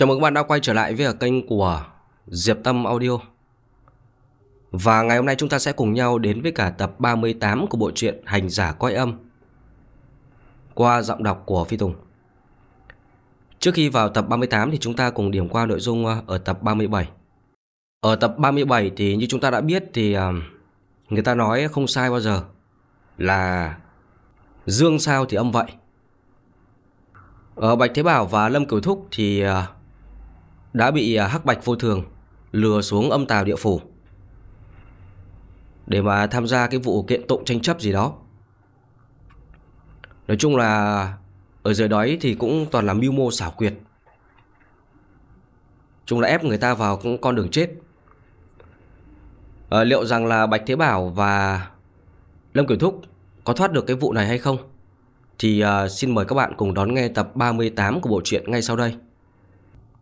Chào mừng các bạn đã quay trở lại với kênh của Diệp Tâm Audio. Và ngày hôm nay chúng ta sẽ cùng nhau đến với cả tập 38 của bộ truyện Hành giả coi âm Qua giọng đọc của Phi Tùng. Trước khi vào tập 38 thì chúng ta cùng điểm qua nội dung ờ, ở tập 37 Ở tập 37 thì như chúng ta đã biết thì ờ, người ta nói không sai bao giờ Là dương sao thì âm vậy. Ở ờ, Bạch Thế Bảo và Lâm Cửu Thúc thì ờ, đã bị à, Hắc Bạch vô thường lừa xuống âm tào địa phủ để mà tham gia cái vụ kiện tụng tranh chấp gì đó. Nói chung là ở dưới đói thì cũng toàn là mưu mô xảo quyệt. Chúng là ép người ta vào con đường chết. À, liệu rằng là Bạch Thế Bảo và Lâm Kiểu Thúc có thoát được cái vụ này hay không? Thì uh, xin mời các bạn cùng đón nghe tập 38 của bộ truyện ngay sau đây.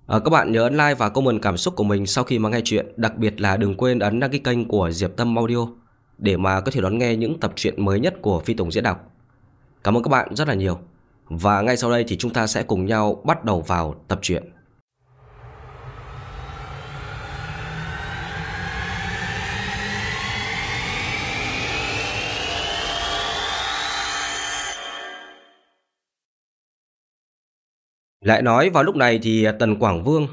À, các bạn nhớ ấn like và comment cảm xúc của mình sau khi mà nghe chuyện Đặc biệt là đừng quên ấn đăng ký kênh của Diệp Tâm Audio Để mà có thể đón nghe những tập truyện mới nhất của Phi Tùng diễn đọc. Cảm ơn các bạn rất là nhiều. Và ngay sau đây thì chúng ta sẽ cùng nhau bắt đầu vào tập truyện. Lại nói vào lúc này thì Tần Quảng Vương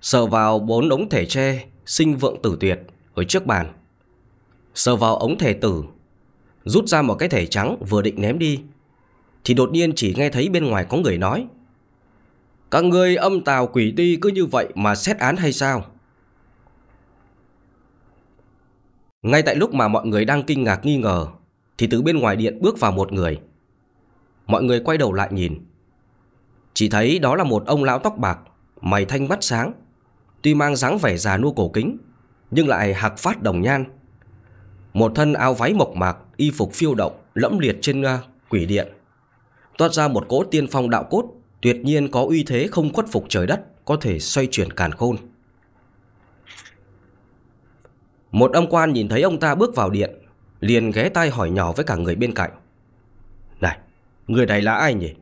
sờ vào bốn ống thể tre sinh vượng tử tuyệt ở trước bàn. Sờ vào ống thể tử, rút ra một cái thể trắng vừa định ném đi. Thì đột nhiên chỉ nghe thấy bên ngoài có người nói. Các người âm tào quỷ ti cứ như vậy mà xét án hay sao? Ngay tại lúc mà mọi người đang kinh ngạc nghi ngờ Thì từ bên ngoài điện bước vào một người Mọi người quay đầu lại nhìn chỉ thấy đó là một ông lão tóc bạc, mày thanh mắt sáng. Tuy mang dáng vẻ già nua cổ kính, nhưng lại hạc phát đồng nhan. Một thân áo váy mộc mạc, y phục phiêu động, lẫm liệt trên uh, quỷ điện. Toát ra một cỗ tiên phong đạo cốt, tuyệt nhiên có uy thế không khuất phục trời đất, có thể xoay chuyển càn khôn. Một âm quan nhìn thấy ông ta bước vào điện, liền ghé tay hỏi nhỏ với cả người bên cạnh. Này, người này là ai nhỉ?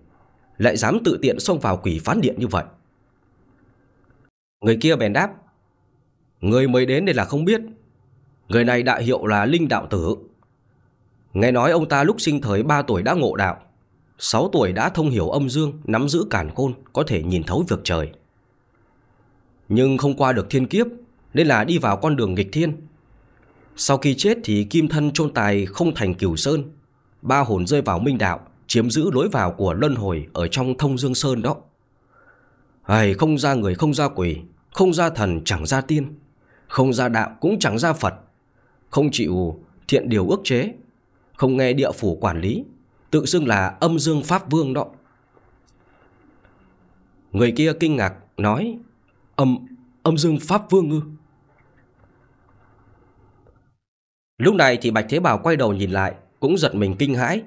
Lại dám tự tiện xông vào quỷ phán điện như vậy. Người kia bèn đáp, người mới đến đây là không biết. Người này đại hiệu là Linh Đạo Tử. Nghe nói ông ta lúc sinh thời 3 tuổi đã ngộ đạo, 6 tuổi đã thông hiểu âm dương, nắm giữ cản khôn, có thể nhìn thấu việc trời. Nhưng không qua được thiên kiếp, nên là đi vào con đường nghịch thiên. Sau khi chết thì kim thân chôn tài không thành cửu sơn, ba hồn rơi vào minh đạo, chiếm giữ lối vào của luân hồi ở trong thông dương sơn đó. Ai không ra người không ra quỷ, không ra thần chẳng ra tiên, không ra đạo cũng chẳng ra Phật, không chịu thiện điều ước chế, không nghe địa phủ quản lý, tự xưng là âm dương pháp vương đó. Người kia kinh ngạc nói, âm, âm dương pháp vương ư. Lúc này thì Bạch Thế Bảo quay đầu nhìn lại, cũng giật mình kinh hãi,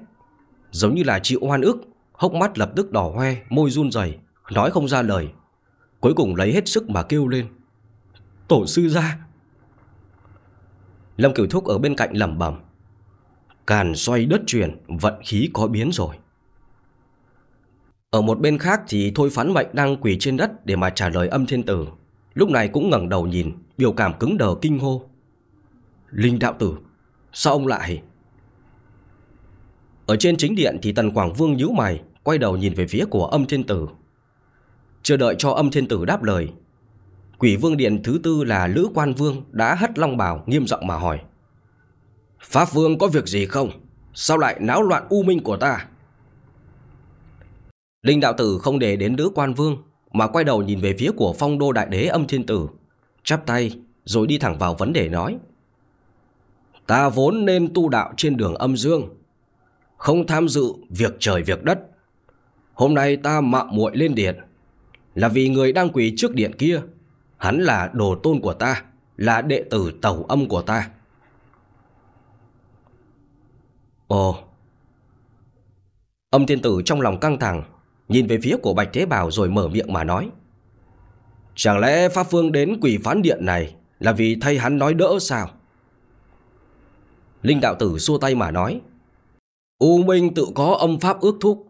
giống như là chịu oan ức, hốc mắt lập tức đỏ hoe, môi run rẩy, nói không ra lời. Cuối cùng lấy hết sức mà kêu lên. Tổ sư ra! Lâm Cửu Thúc ở bên cạnh lẩm bẩm. Càn xoay đất chuyển, vận khí có biến rồi. Ở một bên khác thì Thôi Phán Mệnh đang quỳ trên đất để mà trả lời âm thiên tử. Lúc này cũng ngẩng đầu nhìn, biểu cảm cứng đờ kinh hô. Linh đạo tử, sao ông lại... Ở trên chính điện thì Tần Quảng Vương nhíu mày, quay đầu nhìn về phía của âm thiên tử. Chưa đợi cho âm thiên tử đáp lời, quỷ vương điện thứ tư là Lữ Quan Vương đã hất long bào nghiêm giọng mà hỏi. Pháp Vương có việc gì không? Sao lại náo loạn u minh của ta? Linh đạo tử không để đến Lữ Quan Vương mà quay đầu nhìn về phía của phong đô đại đế âm thiên tử, chắp tay rồi đi thẳng vào vấn đề nói. Ta vốn nên tu đạo trên đường âm dương, không tham dự việc trời việc đất. Hôm nay ta mạo muội lên điện là vì người đang quỳ trước điện kia, hắn là đồ tôn của ta, là đệ tử tẩu âm của ta. Ồ. Âm thiên tử trong lòng căng thẳng, nhìn về phía của Bạch Thế Bảo rồi mở miệng mà nói. Chẳng lẽ Pháp Phương đến quỷ phán điện này là vì thay hắn nói đỡ sao? Linh đạo tử xua tay mà nói. U Minh tự có âm pháp ước thúc.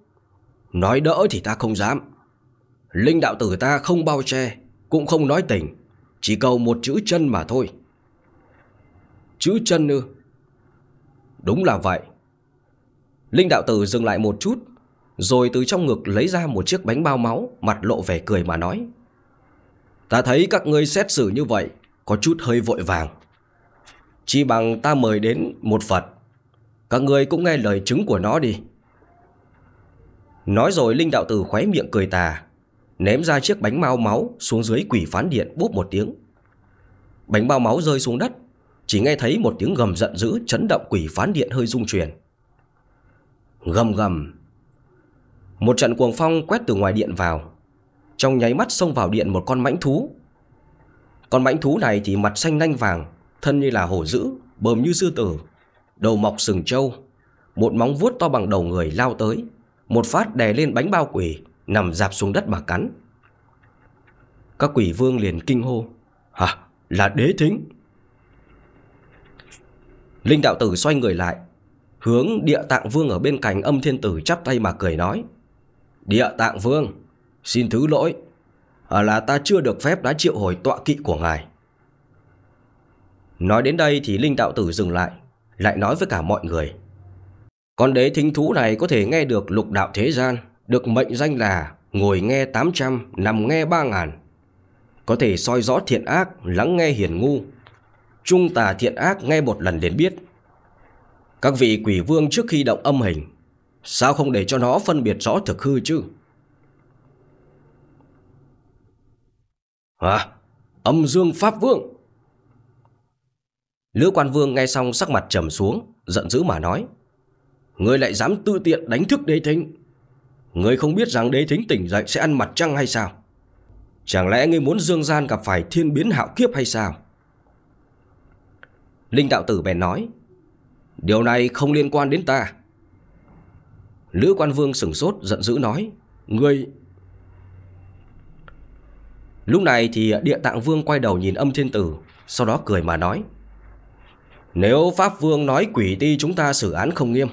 Nói đỡ thì ta không dám. Linh đạo tử ta không bao che, Cũng không nói tình, Chỉ cầu một chữ chân mà thôi. Chữ chân ư? Đúng là vậy. Linh đạo tử dừng lại một chút, Rồi từ trong ngực lấy ra một chiếc bánh bao máu, Mặt lộ vẻ cười mà nói. Ta thấy các ngươi xét xử như vậy, Có chút hơi vội vàng. Chỉ bằng ta mời đến một Phật các người cũng nghe lời chứng của nó đi. Nói rồi Linh đạo tử khóe miệng cười tà, Ném ra chiếc bánh bao máu Xuống dưới quỷ phán điện búp một tiếng. Bánh bao máu rơi xuống đất, Chỉ nghe thấy một tiếng gầm giận dữ Chấn động quỷ phán điện hơi rung chuyển. Gầm gầm. Một trận cuồng phong quét từ ngoài điện vào. Trong nháy mắt xông vào điện một con mãnh thú. Con mãnh thú này thì mặt xanh nanh vàng, Thân như là hổ dữ, Bờm như sư tử. Đầu mọc sừng trâu. Một móng vuốt to bằng đầu người lao tới. Một phát đè lên bánh bao quỷ, Nằm dạp xuống đất mà cắn. Các quỷ vương liền kinh hô. Hả? Là đế thính. Linh đạo tử xoay người lại, Hướng địa tạng vương ở bên cạnh âm thiên tử chắp tay mà cười nói. Địa tạng vương, Xin thứ lỗi. À Là ta chưa được phép đã triệu hồi tọa kỵ của ngài. Nói đến đây thì Linh đạo tử dừng lại. Lại nói với cả mọi người. Con đế thính thú này có thể nghe được lục đạo thế gian, Được mệnh danh là Ngồi nghe 800 Nằm nghe 3 ngàn. Có thể soi rõ thiện ác, Lắng nghe hiền ngu. Trung tà thiện ác nghe một lần liền biết. Các vị quỷ vương trước khi động âm hình, Sao không để cho nó phân biệt rõ thực hư chứ? Hả? Âm dương pháp vương. Lữ quan vương nghe xong sắc mặt trầm xuống, Giận dữ mà nói, Ngươi lại dám tự tiện đánh thức đế thính? Ngươi không biết rằng đế thính tỉnh dậy Sẽ ăn mặt trăng hay sao? Chẳng lẽ ngươi muốn dương gian gặp phải thiên biến hạo kiếp hay sao? Linh đạo tử bèn nói, Điều này không liên quan đến ta. Lữ quan vương sửng sốt, giận dữ nói, Ngươi Lúc này thì địa tạng vương quay đầu nhìn âm thiên tử, Sau đó cười mà nói nếu Pháp Vương nói quỷ ti chúng ta xử án không nghiêm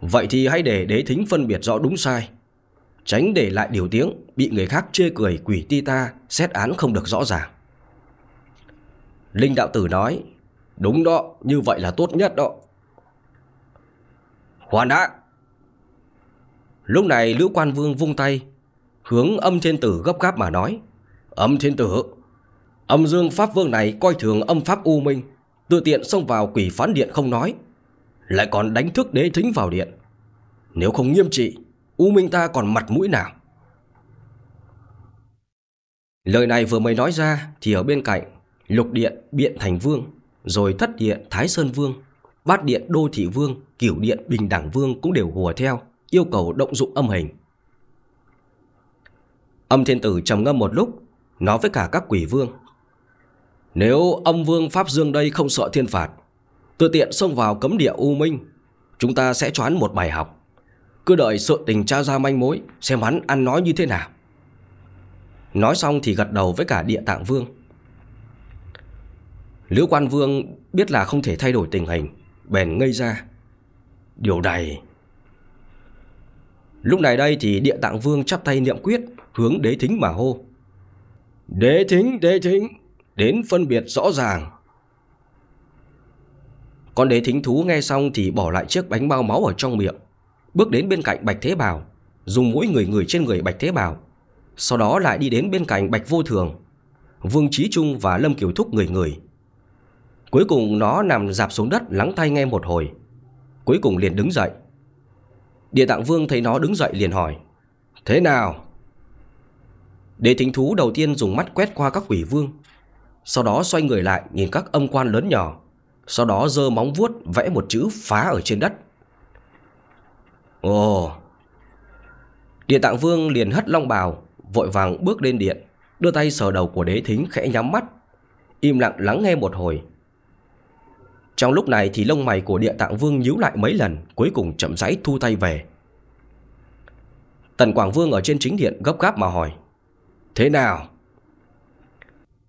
Vậy thì hãy để đế thính phân biệt rõ đúng sai Tránh để lại điều tiếng Bị người khác chê cười quỷ ti ta Xét án không được rõ ràng Linh đạo tử nói Đúng đó, như vậy là tốt nhất đó. Khoan đã. Lúc này Lữ Quan Vương vung tay, hướng âm thiên tử gấp gáp mà nói. Âm thiên tử, âm dương pháp vương này coi thường âm pháp u minh, tự tiện xông vào quỷ phán điện không nói, lại còn đánh thức đế thính vào điện. Nếu không nghiêm trị, u minh ta còn mặt mũi nào? Lời này vừa mới nói ra thì ở bên cạnh, lục điện biện thành vương rồi thất điện Thái Sơn Vương, bát điện Đô Thị Vương, cửu điện Bình Đẳng Vương cũng đều hùa theo, yêu cầu động dụng âm hình. Âm thiên tử trầm ngâm một lúc, nói với cả các quỷ vương. Nếu âm vương Pháp Dương đây không sợ thiên phạt, tự tiện xông vào cấm địa U Minh, chúng ta sẽ choán một bài học. Cứ đợi sự tình tra ra manh mối, xem hắn ăn nói như thế nào. Nói xong thì gật đầu với cả địa tạng vương. Lữ quan vương biết là không thể thay đổi tình hình Bèn ngây ra Điều này Lúc này đây thì địa tạng vương chắp tay niệm quyết Hướng đế thính mà hô Đế thính, đế thính Đến phân biệt rõ ràng. Con đế thính thú nghe xong thì bỏ lại chiếc bánh bao máu ở trong miệng, Bước đến bên cạnh Bạch Thế Bảo, Dùng mũi người người trên người Bạch Thế Bảo, Sau đó lại đi đến bên cạnh Bạch Vô Thường, Vương Trí Trung và Lâm Kiều Thúc người người. Cuối cùng nó nằm dạp xuống đất lắng tai nghe một hồi, Cuối cùng liền đứng dậy. Địa tạng vương thấy nó đứng dậy liền hỏi, Thế nào? Đế thính thú đầu tiên dùng mắt quét qua các quỷ vương sau đó xoay người lại nhìn các âm quan lớn nhỏ. Sau đó giơ móng vuốt vẽ một chữ phá ở trên đất. Ồ! Địa tạng vương liền hất long bào, Vội vàng bước lên điện, Đưa tay sờ đầu của đế thính khẽ nhắm mắt, Im lặng lắng nghe một hồi. Trong lúc này thì lông mày của địa tạng vương nhíu lại mấy lần, Cuối cùng chậm rãi thu tay về. Tần Quảng Vương ở trên chính điện gấp gáp mà hỏi, Thế nào?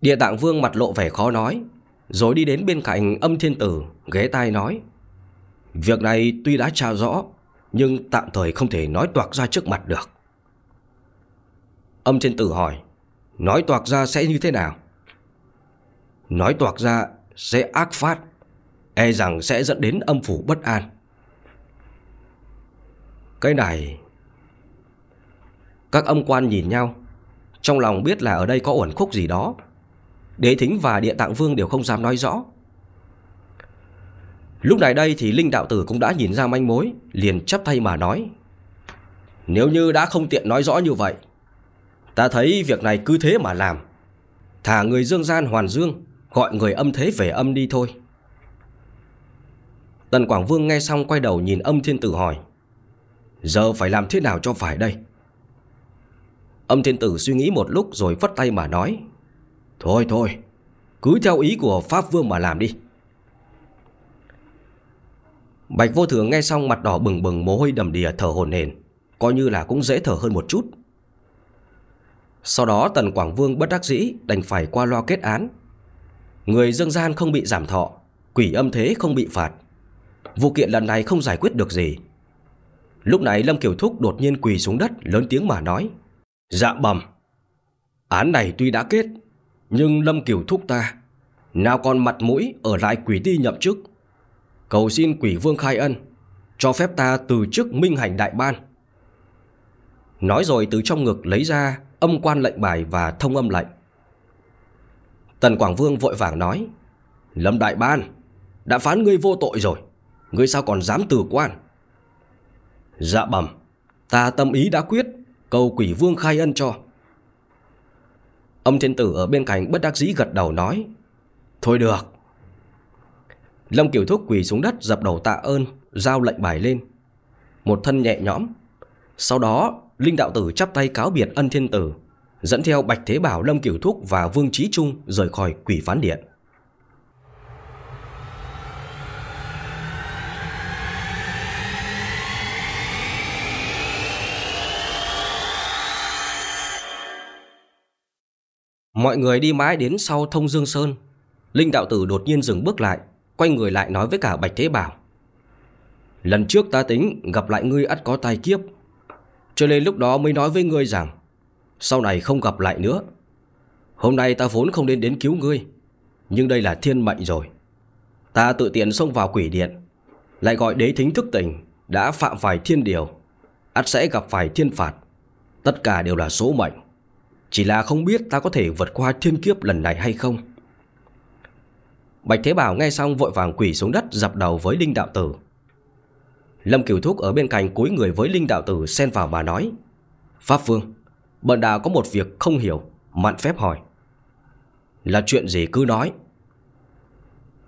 Địa tạng vương mặt lộ vẻ khó nói, Rồi đi đến bên cạnh âm thiên tử, Ghé tai nói, Việc này tuy đã tra rõ, Nhưng tạm thời không thể nói toạc ra trước mặt được. Âm thiên tử hỏi, Nói toạc ra sẽ như thế nào? Nói toạc ra sẽ ác phát E rằng sẽ dẫn đến âm phủ bất an. Cái này, Các âm quan nhìn nhau, Trong lòng biết là ở đây có uẩn khúc gì đó Đế thính và địa tạng vương đều không dám nói rõ. Lúc này đây thì Linh Đạo Tử cũng đã nhìn ra manh mối, Liền chắp tay mà nói, Nếu như đã không tiện nói rõ như vậy, Ta thấy việc này cứ thế mà làm. Thả người dương gian hoàn dương, Gọi người âm thế về âm đi thôi. Tần Quảng Vương nghe xong quay đầu nhìn âm thiên tử hỏi, Giờ phải làm thế nào cho phải đây? Âm thiên tử suy nghĩ một lúc rồi vất tay mà nói Thôi thôi. Cứ theo ý của Pháp Vương mà làm đi. Bạch vô thường nghe xong mặt đỏ bừng bừng, mồ hôi đầm đìa thở hồn hển, Coi như là cũng dễ thở hơn một chút. Sau đó Tần Quảng Vương bất đắc dĩ đành phải qua loa kết án. Người dương gian không bị giảm thọ, Quỷ âm thế không bị phạt. Vụ kiện lần này không giải quyết được gì. Lúc này Lâm Kiều Thúc đột nhiên quỳ xuống đất, Lớn tiếng mà nói Dạ bầm Án này tuy đã kết nhưng Lâm Kiều Thúc ta, Nào còn mặt mũi ở lại quỷ ti nhậm chức. Cầu xin quỷ vương khai ân, Cho phép ta từ chức minh hành đại ban. Nói rồi từ trong ngực lấy ra Âm quan lệnh bài và thông âm lệnh. Tần Quảng Vương vội vàng nói, Lâm đại ban, Đã phán ngươi vô tội rồi, Ngươi sao còn dám từ quan? Dạ bẩm, Ta tâm ý đã quyết, Cầu quỷ vương khai ân cho. Âm thiên tử ở bên cạnh bất đắc dĩ gật đầu nói, Thôi được. Lâm Kiều Thúc quỳ xuống đất dập đầu tạ ơn, Giao lệnh bài lên. Một thân nhẹ nhõm. Sau đó, Linh đạo tử chắp tay cáo biệt ân thiên tử, Dẫn theo Bạch Thế Bảo, Lâm Kiều Thúc và Vương Trí Trung rời khỏi quỷ phán điện. Mọi người đi mãi đến sau thông Dương Sơn. Linh đạo tử đột nhiên dừng bước lại, Quay người lại nói với cả Bạch Thế Bảo. Lần trước ta tính gặp lại ngươi ắt có tai kiếp, Cho nên lúc đó mới nói với ngươi rằng, Sau này không gặp lại nữa. Hôm nay ta vốn không nên đến cứu ngươi, Nhưng đây là thiên mệnh rồi. Ta tự tiện xông vào quỷ điện, Lại gọi đế thính thức tỉnh Đã phạm phải thiên điều, ắt sẽ gặp phải thiên phạt. Tất cả đều là số mệnh. Chỉ là không biết ta có thể vượt qua thiên kiếp lần này hay không Bạch Thế Bảo nghe xong vội vàng quỳ xuống đất dập đầu với Linh Đạo Tử. Lâm Kiều Thúc ở bên cạnh cúi người với Linh Đạo Tử xen vào mà nói Pháp Vương, bận đạo có một việc không hiểu, mặn phép hỏi. Là chuyện gì cứ nói.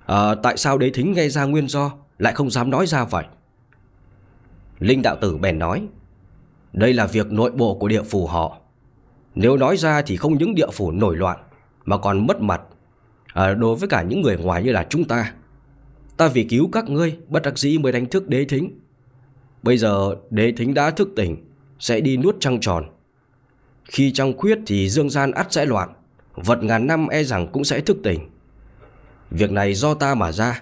À, tại sao đế thính nghe ra nguyên do lại không dám nói ra vậy? Linh Đạo Tử bèn nói Đây là việc nội bộ của địa phủ họ. Nếu nói ra thì không những địa phủ nổi loạn mà còn mất mặt. À, Đối với cả những người ngoài như là chúng ta. Ta vì cứu các ngươi Bất đắc dĩ mới đánh thức đế thính. Bây giờ đế thính đã thức tỉnh Sẽ đi nuốt trăng tròn. Khi trăng khuyết thì dương gian ắt sẽ loạn Vật ngàn năm e rằng cũng sẽ thức tỉnh. Việc này do ta mà ra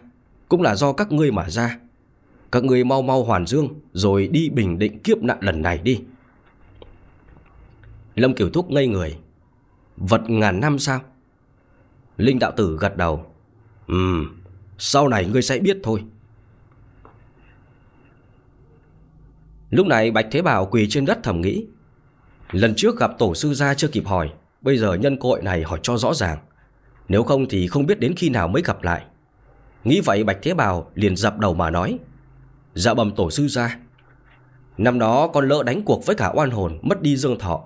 Cũng là do các ngươi mà ra. Các ngươi mau mau hoàn dương Rồi đi bình định kiếp nạn lần này đi. Lâm Kiều Thúc ngây người. Vật ngàn năm sao? Linh đạo tử gật đầu. Ừm, Sau này ngươi sẽ biết thôi. Lúc này Bạch Thế Bảo quỳ trên đất thầm nghĩ. Lần trước gặp tổ sư gia chưa kịp hỏi, Bây giờ nhân cội này hỏi cho rõ ràng. Nếu không thì không biết đến khi nào mới gặp lại. Nghĩ vậy Bạch Thế Bảo liền dập đầu mà nói. Dạ bầm tổ sư gia. Năm đó con lỡ đánh cuộc với cả oan hồn, Mất đi dương thọ.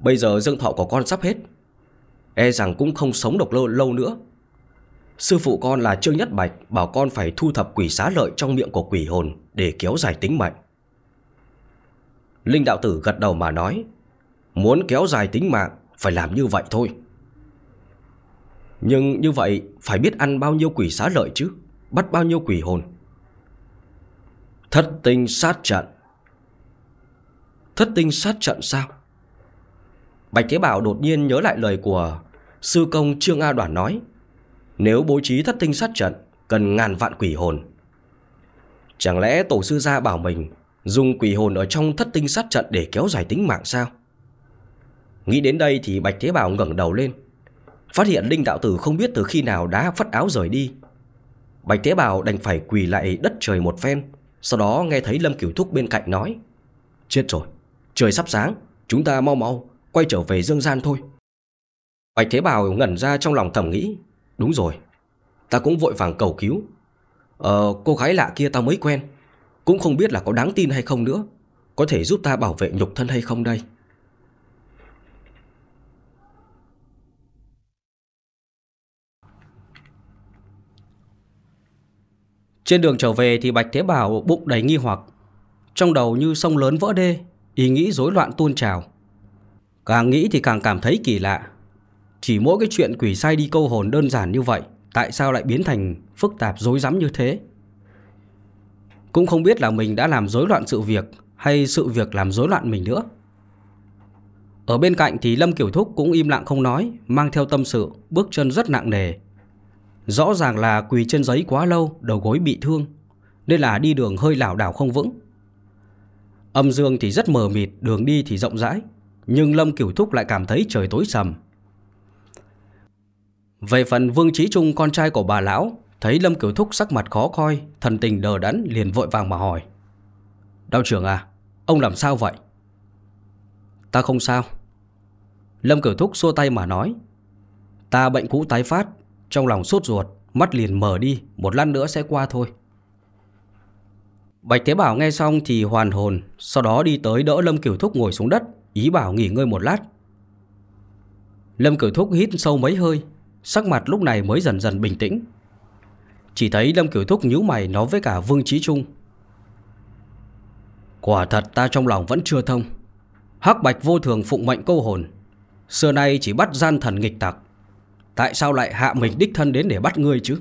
Bây giờ dương thọ của con sắp hết. E rằng cũng không sống được lâu, lâu nữa. Sư phụ con là Trương Nhất Bạch Bảo con phải thu thập quỷ xá lợi trong miệng của quỷ hồn Để kéo dài tính mệnh. Linh đạo tử gật đầu mà nói Muốn kéo dài tính mạng Phải làm như vậy thôi. Nhưng như vậy Phải biết ăn bao nhiêu quỷ xá lợi chứ? Bắt bao nhiêu quỷ hồn? Thất tinh sát trận. Thất tinh sát trận sao? Bạch Thế Bảo đột nhiên nhớ lại lời của sư công Trương A Đoàn nói Nếu bố trí thất tinh sát trận Cần ngàn vạn quỷ hồn. Chẳng lẽ tổ sư gia bảo mình Dùng quỷ hồn ở trong thất tinh sát trận Để kéo dài tính mạng sao? Nghĩ đến đây thì Bạch Thế Bảo ngẩng đầu lên Phát hiện Linh Đạo Tử không biết từ khi nào đã phất áo rời đi. Bạch Thế Bảo đành phải quỳ lại đất trời một phen Sau đó nghe thấy Lâm Cửu Thúc bên cạnh nói Chết rồi, trời sắp sáng Chúng ta mau mau, quay trở về dương gian thôi. Bạch Thế Bảo ngẩn ra trong lòng thầm nghĩ Đúng rồi, ta cũng vội vàng cầu cứu. Ờ, cô gái lạ kia ta mới quen Cũng không biết là có đáng tin hay không nữa Có thể giúp ta bảo vệ nhục thân hay không đây? Trên đường trở về thì Bạch Thế Bảo bụng đầy nghi hoặc Trong đầu như sông lớn vỡ đê Ý nghĩ rối loạn tuôn trào. Càng nghĩ thì càng cảm thấy kỳ lạ. Chỉ mỗi cái chuyện quỷ sai đi câu hồn đơn giản như vậy, Tại sao lại biến thành phức tạp dối rắm như thế? Cũng không biết là mình đã làm rối loạn sự việc Hay sự việc làm rối loạn mình nữa. Ở bên cạnh thì Lâm Kiểu Thúc cũng im lặng không nói, Mang theo tâm sự, Bước chân rất nặng nề. Rõ ràng là quỳ trên giấy quá lâu, Đầu gối bị thương, Nên là đi đường hơi lảo đảo không vững. Âm dương thì rất mờ mịt, Đường đi thì rộng rãi. Nhưng Lâm Kiểu Thúc lại cảm thấy trời tối sầm. Về phần Vương Trí Trung, con trai của bà lão, Thấy Lâm Kiểu Thúc sắc mặt khó coi, Thần tình đờ đẫn, liền vội vàng mà hỏi. Đạo trưởng à Ông làm sao vậy? Ta không sao. Lâm Kiểu Thúc xua tay mà nói. Ta bệnh cũ tái phát, trong lòng sốt ruột, Mắt liền mở đi, Một lát nữa sẽ qua thôi. Bạch Thế Bảo nghe xong thì hoàn hồn, Sau đó đi tới đỡ Lâm Kiểu Thúc ngồi xuống đất. Ý bảo nghỉ ngơi một lát. Lâm cửu Thúc hít sâu mấy hơi, Sắc mặt lúc này mới dần dần bình tĩnh. Chỉ thấy Lâm cửu Thúc nhíu mày nói với cả Vương Trí Trung. Quả thật ta trong lòng vẫn chưa thông. Hắc Bạch vô thường phụng mệnh câu hồn. Xưa nay chỉ bắt gian thần nghịch tặc. Tại sao lại hạ mình đích thân đến để bắt ngươi chứ?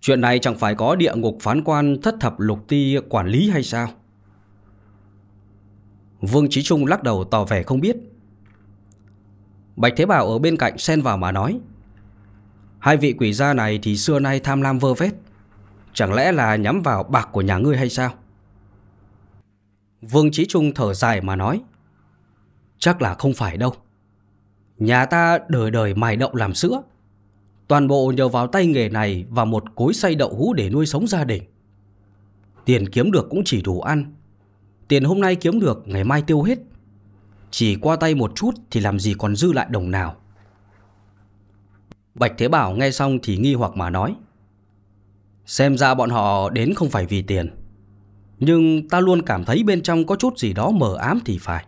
Chuyện này chẳng phải có địa ngục phán quan thất thập lục ti quản lý hay sao? Vương Trí Trung lắc đầu tỏ vẻ không biết. Bạch Thế Bảo ở bên cạnh xen vào mà nói, Hai vị quỷ gia này thì xưa nay tham lam vơ vét, Chẳng lẽ là nhắm vào bạc của nhà ngươi hay sao? Vương Trí Trung thở dài mà nói, Chắc là không phải đâu. Nhà ta đời đời mài đậu làm sữa, Toàn bộ nhờ vào tay nghề này Và một cối xay đậu hũ để nuôi sống gia đình. Tiền kiếm được cũng chỉ đủ ăn Tiền hôm nay kiếm được, Ngày mai tiêu hết. Chỉ qua tay một chút Thì làm gì còn dư lại đồng nào. Bạch Thế Bảo nghe xong thì nghi hoặc mà nói, Xem ra bọn họ đến không phải vì tiền, Nhưng ta luôn cảm thấy bên trong có chút gì đó mờ ám thì phải.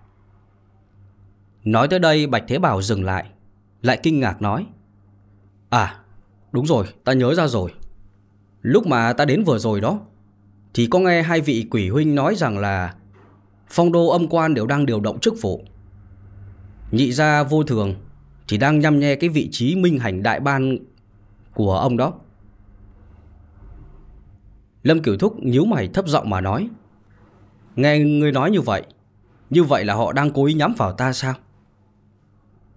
Nói tới đây, Bạch Thế Bảo dừng lại Lại kinh ngạc nói À đúng rồi, ta nhớ ra rồi. Lúc mà ta đến vừa rồi đó, Thì có nghe hai vị quỷ huynh nói rằng là Phong đô âm quan đều đang điều động chức vụ. Nhị gia vô thường Thì đang nhăm nhe cái vị trí minh hành đại ban Của ông đó. Lâm Kiểu Thúc nhíu mày thấp giọng mà nói, Nghe người nói như vậy Như vậy là họ đang cố ý nhắm vào ta sao?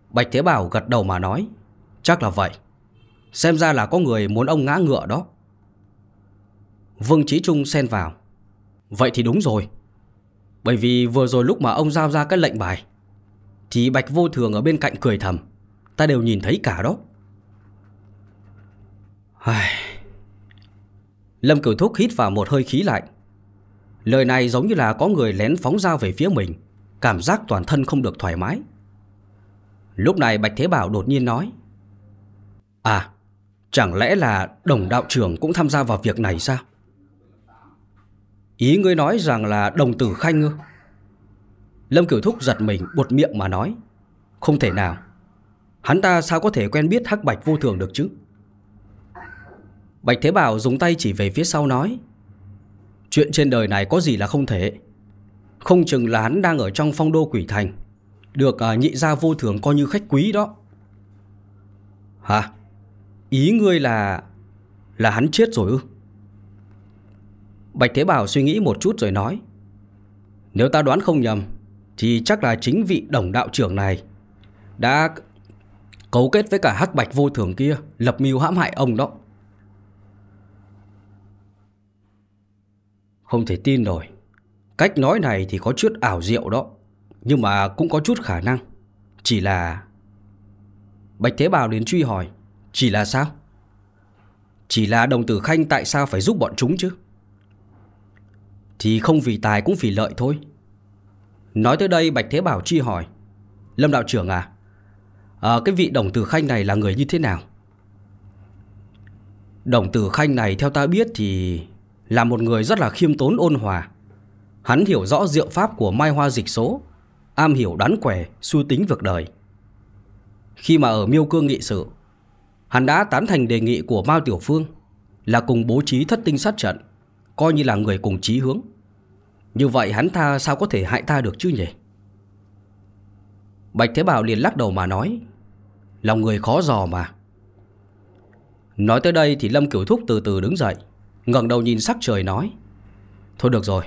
Bạch Thế Bảo gật đầu mà nói, Chắc là vậy. Xem ra là có người muốn ông ngã ngựa đó. Vương Trí Trung xen vào, Vậy thì đúng rồi. Bởi vì vừa rồi lúc mà ông giao ra cái lệnh bài, Thì Bạch Vô Thường ở bên cạnh cười thầm. Ta đều nhìn thấy cả đó. Ai... Lâm Cửu Thúc hít vào một hơi khí lạnh. Lời này giống như là có người lén phóng dao về phía mình. Cảm giác toàn thân không được thoải mái. Lúc này Bạch Thế Bảo đột nhiên nói. À Chẳng lẽ là đồng đạo trưởng cũng tham gia vào việc này sao? Ý ngươi nói rằng là đồng tử khanh ư? Lâm Cửu Thúc giật mình buột miệng mà nói Không thể nào. Hắn ta sao có thể quen biết hắc bạch vô thường được chứ? Bạch Thế Bảo dùng tay chỉ về phía sau nói Chuyện trên đời này có gì là không thể? Không chừng là hắn đang ở trong phong đô quỷ thành được à, nhị gia vô thường coi như khách quý đó. Hả? Ý ngươi là... Là hắn chết rồi ư? Bạch Thế Bảo suy nghĩ một chút rồi nói, Nếu ta đoán không nhầm, Thì chắc là chính vị đồng đạo trưởng này Đã cấu kết với cả hắc bạch vô thường kia, Lập mưu hãm hại ông đó Không thể tin nổi Cách nói này thì có chút ảo diệu đó, nhưng mà cũng có chút khả năng Chỉ là... Bạch Thế Bảo đến truy hỏi. Chỉ là sao? Chỉ là đồng tử khanh tại sao phải giúp bọn chúng chứ? Thì không vì tài cũng vì lợi thôi. Nói tới đây Bạch Thế Bảo chi hỏi. Lâm đạo trưởng à, à cái vị đồng tử khanh này là người như thế nào? Đồng tử khanh này theo ta biết thì là một người rất là khiêm tốn ôn hòa. Hắn hiểu rõ diệu pháp của mai hoa dịch số, am hiểu đoán quẻ, suy tính vực đời. Khi mà ở miêu cương nghị sự, hắn đã tán thành đề nghị của Mao Tiểu Phương là cùng bố trí thất tinh sát trận, coi như là người cùng chí hướng. Như vậy hắn ta sao có thể hại ta được chứ nhỉ? Bạch Thế Bảo liền lắc đầu mà nói, lòng người khó dò mà. Nói tới đây thì Lâm Kiểu Thúc từ từ đứng dậy, ngẩng đầu nhìn sắc trời nói, thôi được rồi,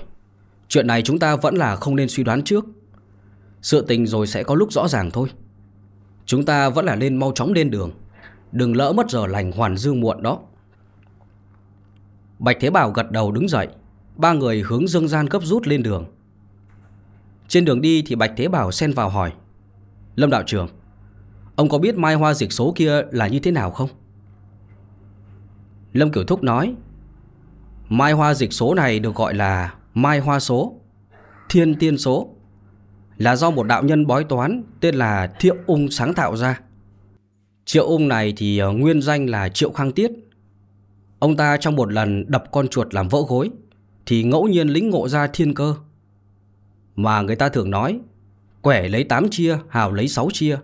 chuyện này chúng ta vẫn là không nên suy đoán trước. Sự tình rồi sẽ có lúc rõ ràng thôi. Chúng ta vẫn là nên mau chóng lên đường Đừng lỡ mất giờ lành hoàn dương muộn đó Bạch Thế Bảo gật đầu đứng dậy Ba người hướng dương gian gấp rút lên đường Trên đường đi thì Bạch Thế Bảo xen vào hỏi Lâm đạo trưởng, Ông có biết mai hoa dịch số kia là như thế nào không? Lâm Kiểu Thúc nói, Mai hoa dịch số này được gọi là Mai hoa số, Thiên tiên số là do một đạo nhân bói toán tên là Thiệu Ung sáng tạo ra. Triệu Ung này thì ờ, nguyên danh là Triệu Khang Tiết. Ông ta trong một lần đập con chuột làm vỡ gối thì ngẫu nhiên lĩnh ngộ ra thiên cơ. Mà người ta thường nói quẻ lấy 8 chia, hào lấy 6 chia.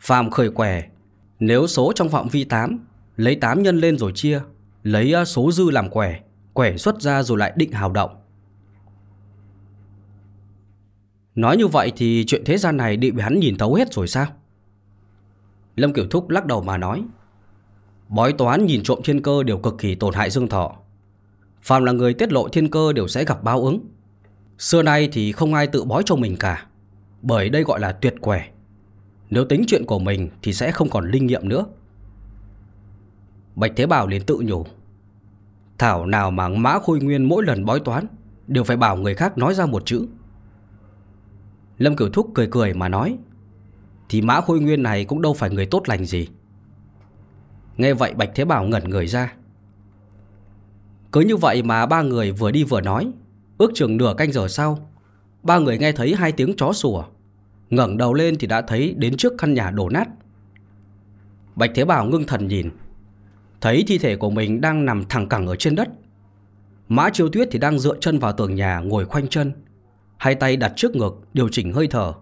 Phàm khởi quẻ, nếu số trong phạm vi 8, lấy 8 nhân lên rồi chia, lấy à, số dư làm quẻ, quẻ xuất ra rồi lại định hào động. Nói như vậy thì chuyện thế gian này định bị hắn nhìn thấu hết rồi sao? Lâm Kiểu Thúc lắc đầu mà nói Bói toán nhìn trộm thiên cơ đều cực kỳ tổn hại dương thọ. Phạm là người tiết lộ thiên cơ đều sẽ gặp báo ứng. Xưa nay thì không ai tự bói cho mình cả, Bởi đây gọi là tuyệt quẻ. Nếu tính chuyện của mình thì sẽ không còn linh nghiệm nữa. Bạch Thế Bảo liền tự nhủ, Thảo nào mà mã khôi nguyên mỗi lần bói toán Đều phải bảo người khác nói ra một chữ. Lâm Cửu Thúc cười cười mà nói, Thì Mã Khôi Nguyên này cũng đâu phải người tốt lành gì. Nghe vậy Bạch Thế Bảo ngẩn người ra. Cứ như vậy mà ba người vừa đi vừa nói. Ước chừng nửa canh giờ sau Ba người nghe thấy hai tiếng chó sủa. ngẩng đầu lên thì đã thấy đến trước căn nhà đổ nát. Bạch Thế Bảo ngưng thần nhìn. Thấy thi thể của mình đang nằm thẳng cẳng ở trên đất. Mã Chiêu Tuyết thì đang dựa chân vào tường nhà ngồi khoanh chân Hai tay đặt trước ngực điều chỉnh hơi thở.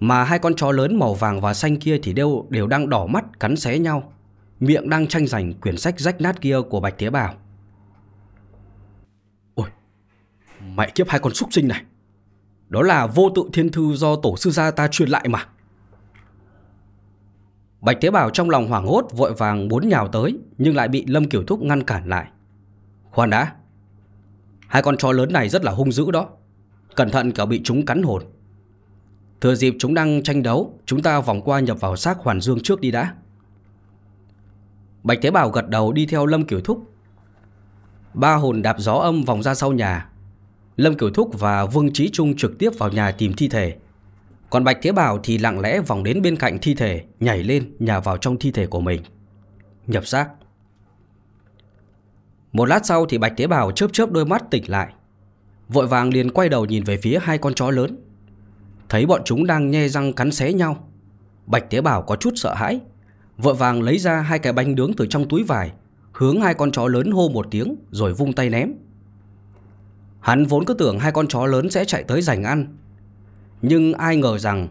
Mà hai con chó lớn màu vàng và xanh kia thì đều, đều đang đỏ mắt cắn xé nhau. Miệng đang tranh giành quyển sách rách nát kia của Bạch Thế Bảo. Ôi, Mẹ kiếp hai con súc sinh này. Đó là vô tự thiên thư do tổ sư gia ta truyền lại mà. Bạch Thế Bảo trong lòng hoảng hốt, vội vàng muốn nhào tới, Nhưng lại bị Lâm Kiểu Thúc ngăn cản lại. Khoan đã, Hai con chó lớn này rất là hung dữ đó. Cẩn thận cả bị chúng cắn hồn. Thừa dịp chúng đang tranh đấu, Chúng ta vòng qua nhập vào xác Hoàn Dương trước đi đã. Bạch Thế Bảo gật đầu đi theo Lâm Kiểu Thúc. Ba hồn đạp gió âm vòng ra sau nhà. Lâm Kiểu Thúc và Vương Trí Trung trực tiếp vào nhà tìm thi thể. Còn Bạch Thế Bảo thì lặng lẽ vòng đến bên cạnh thi thể, Nhảy lên nhà vào trong thi thể của mình. Nhập xác. Một lát sau thì Bạch Thế Bảo chớp chớp đôi mắt tỉnh lại. Vội vàng liền quay đầu nhìn về phía hai con chó lớn. Thấy bọn chúng đang nhe răng cắn xé nhau. Bạch Tế Bảo có chút sợ hãi. Vội vàng lấy ra hai cái bánh nướng từ trong túi vải Hướng hai con chó lớn hô một tiếng Rồi vung tay ném. Hắn vốn cứ tưởng hai con chó lớn sẽ chạy tới giành ăn Nhưng ai ngờ rằng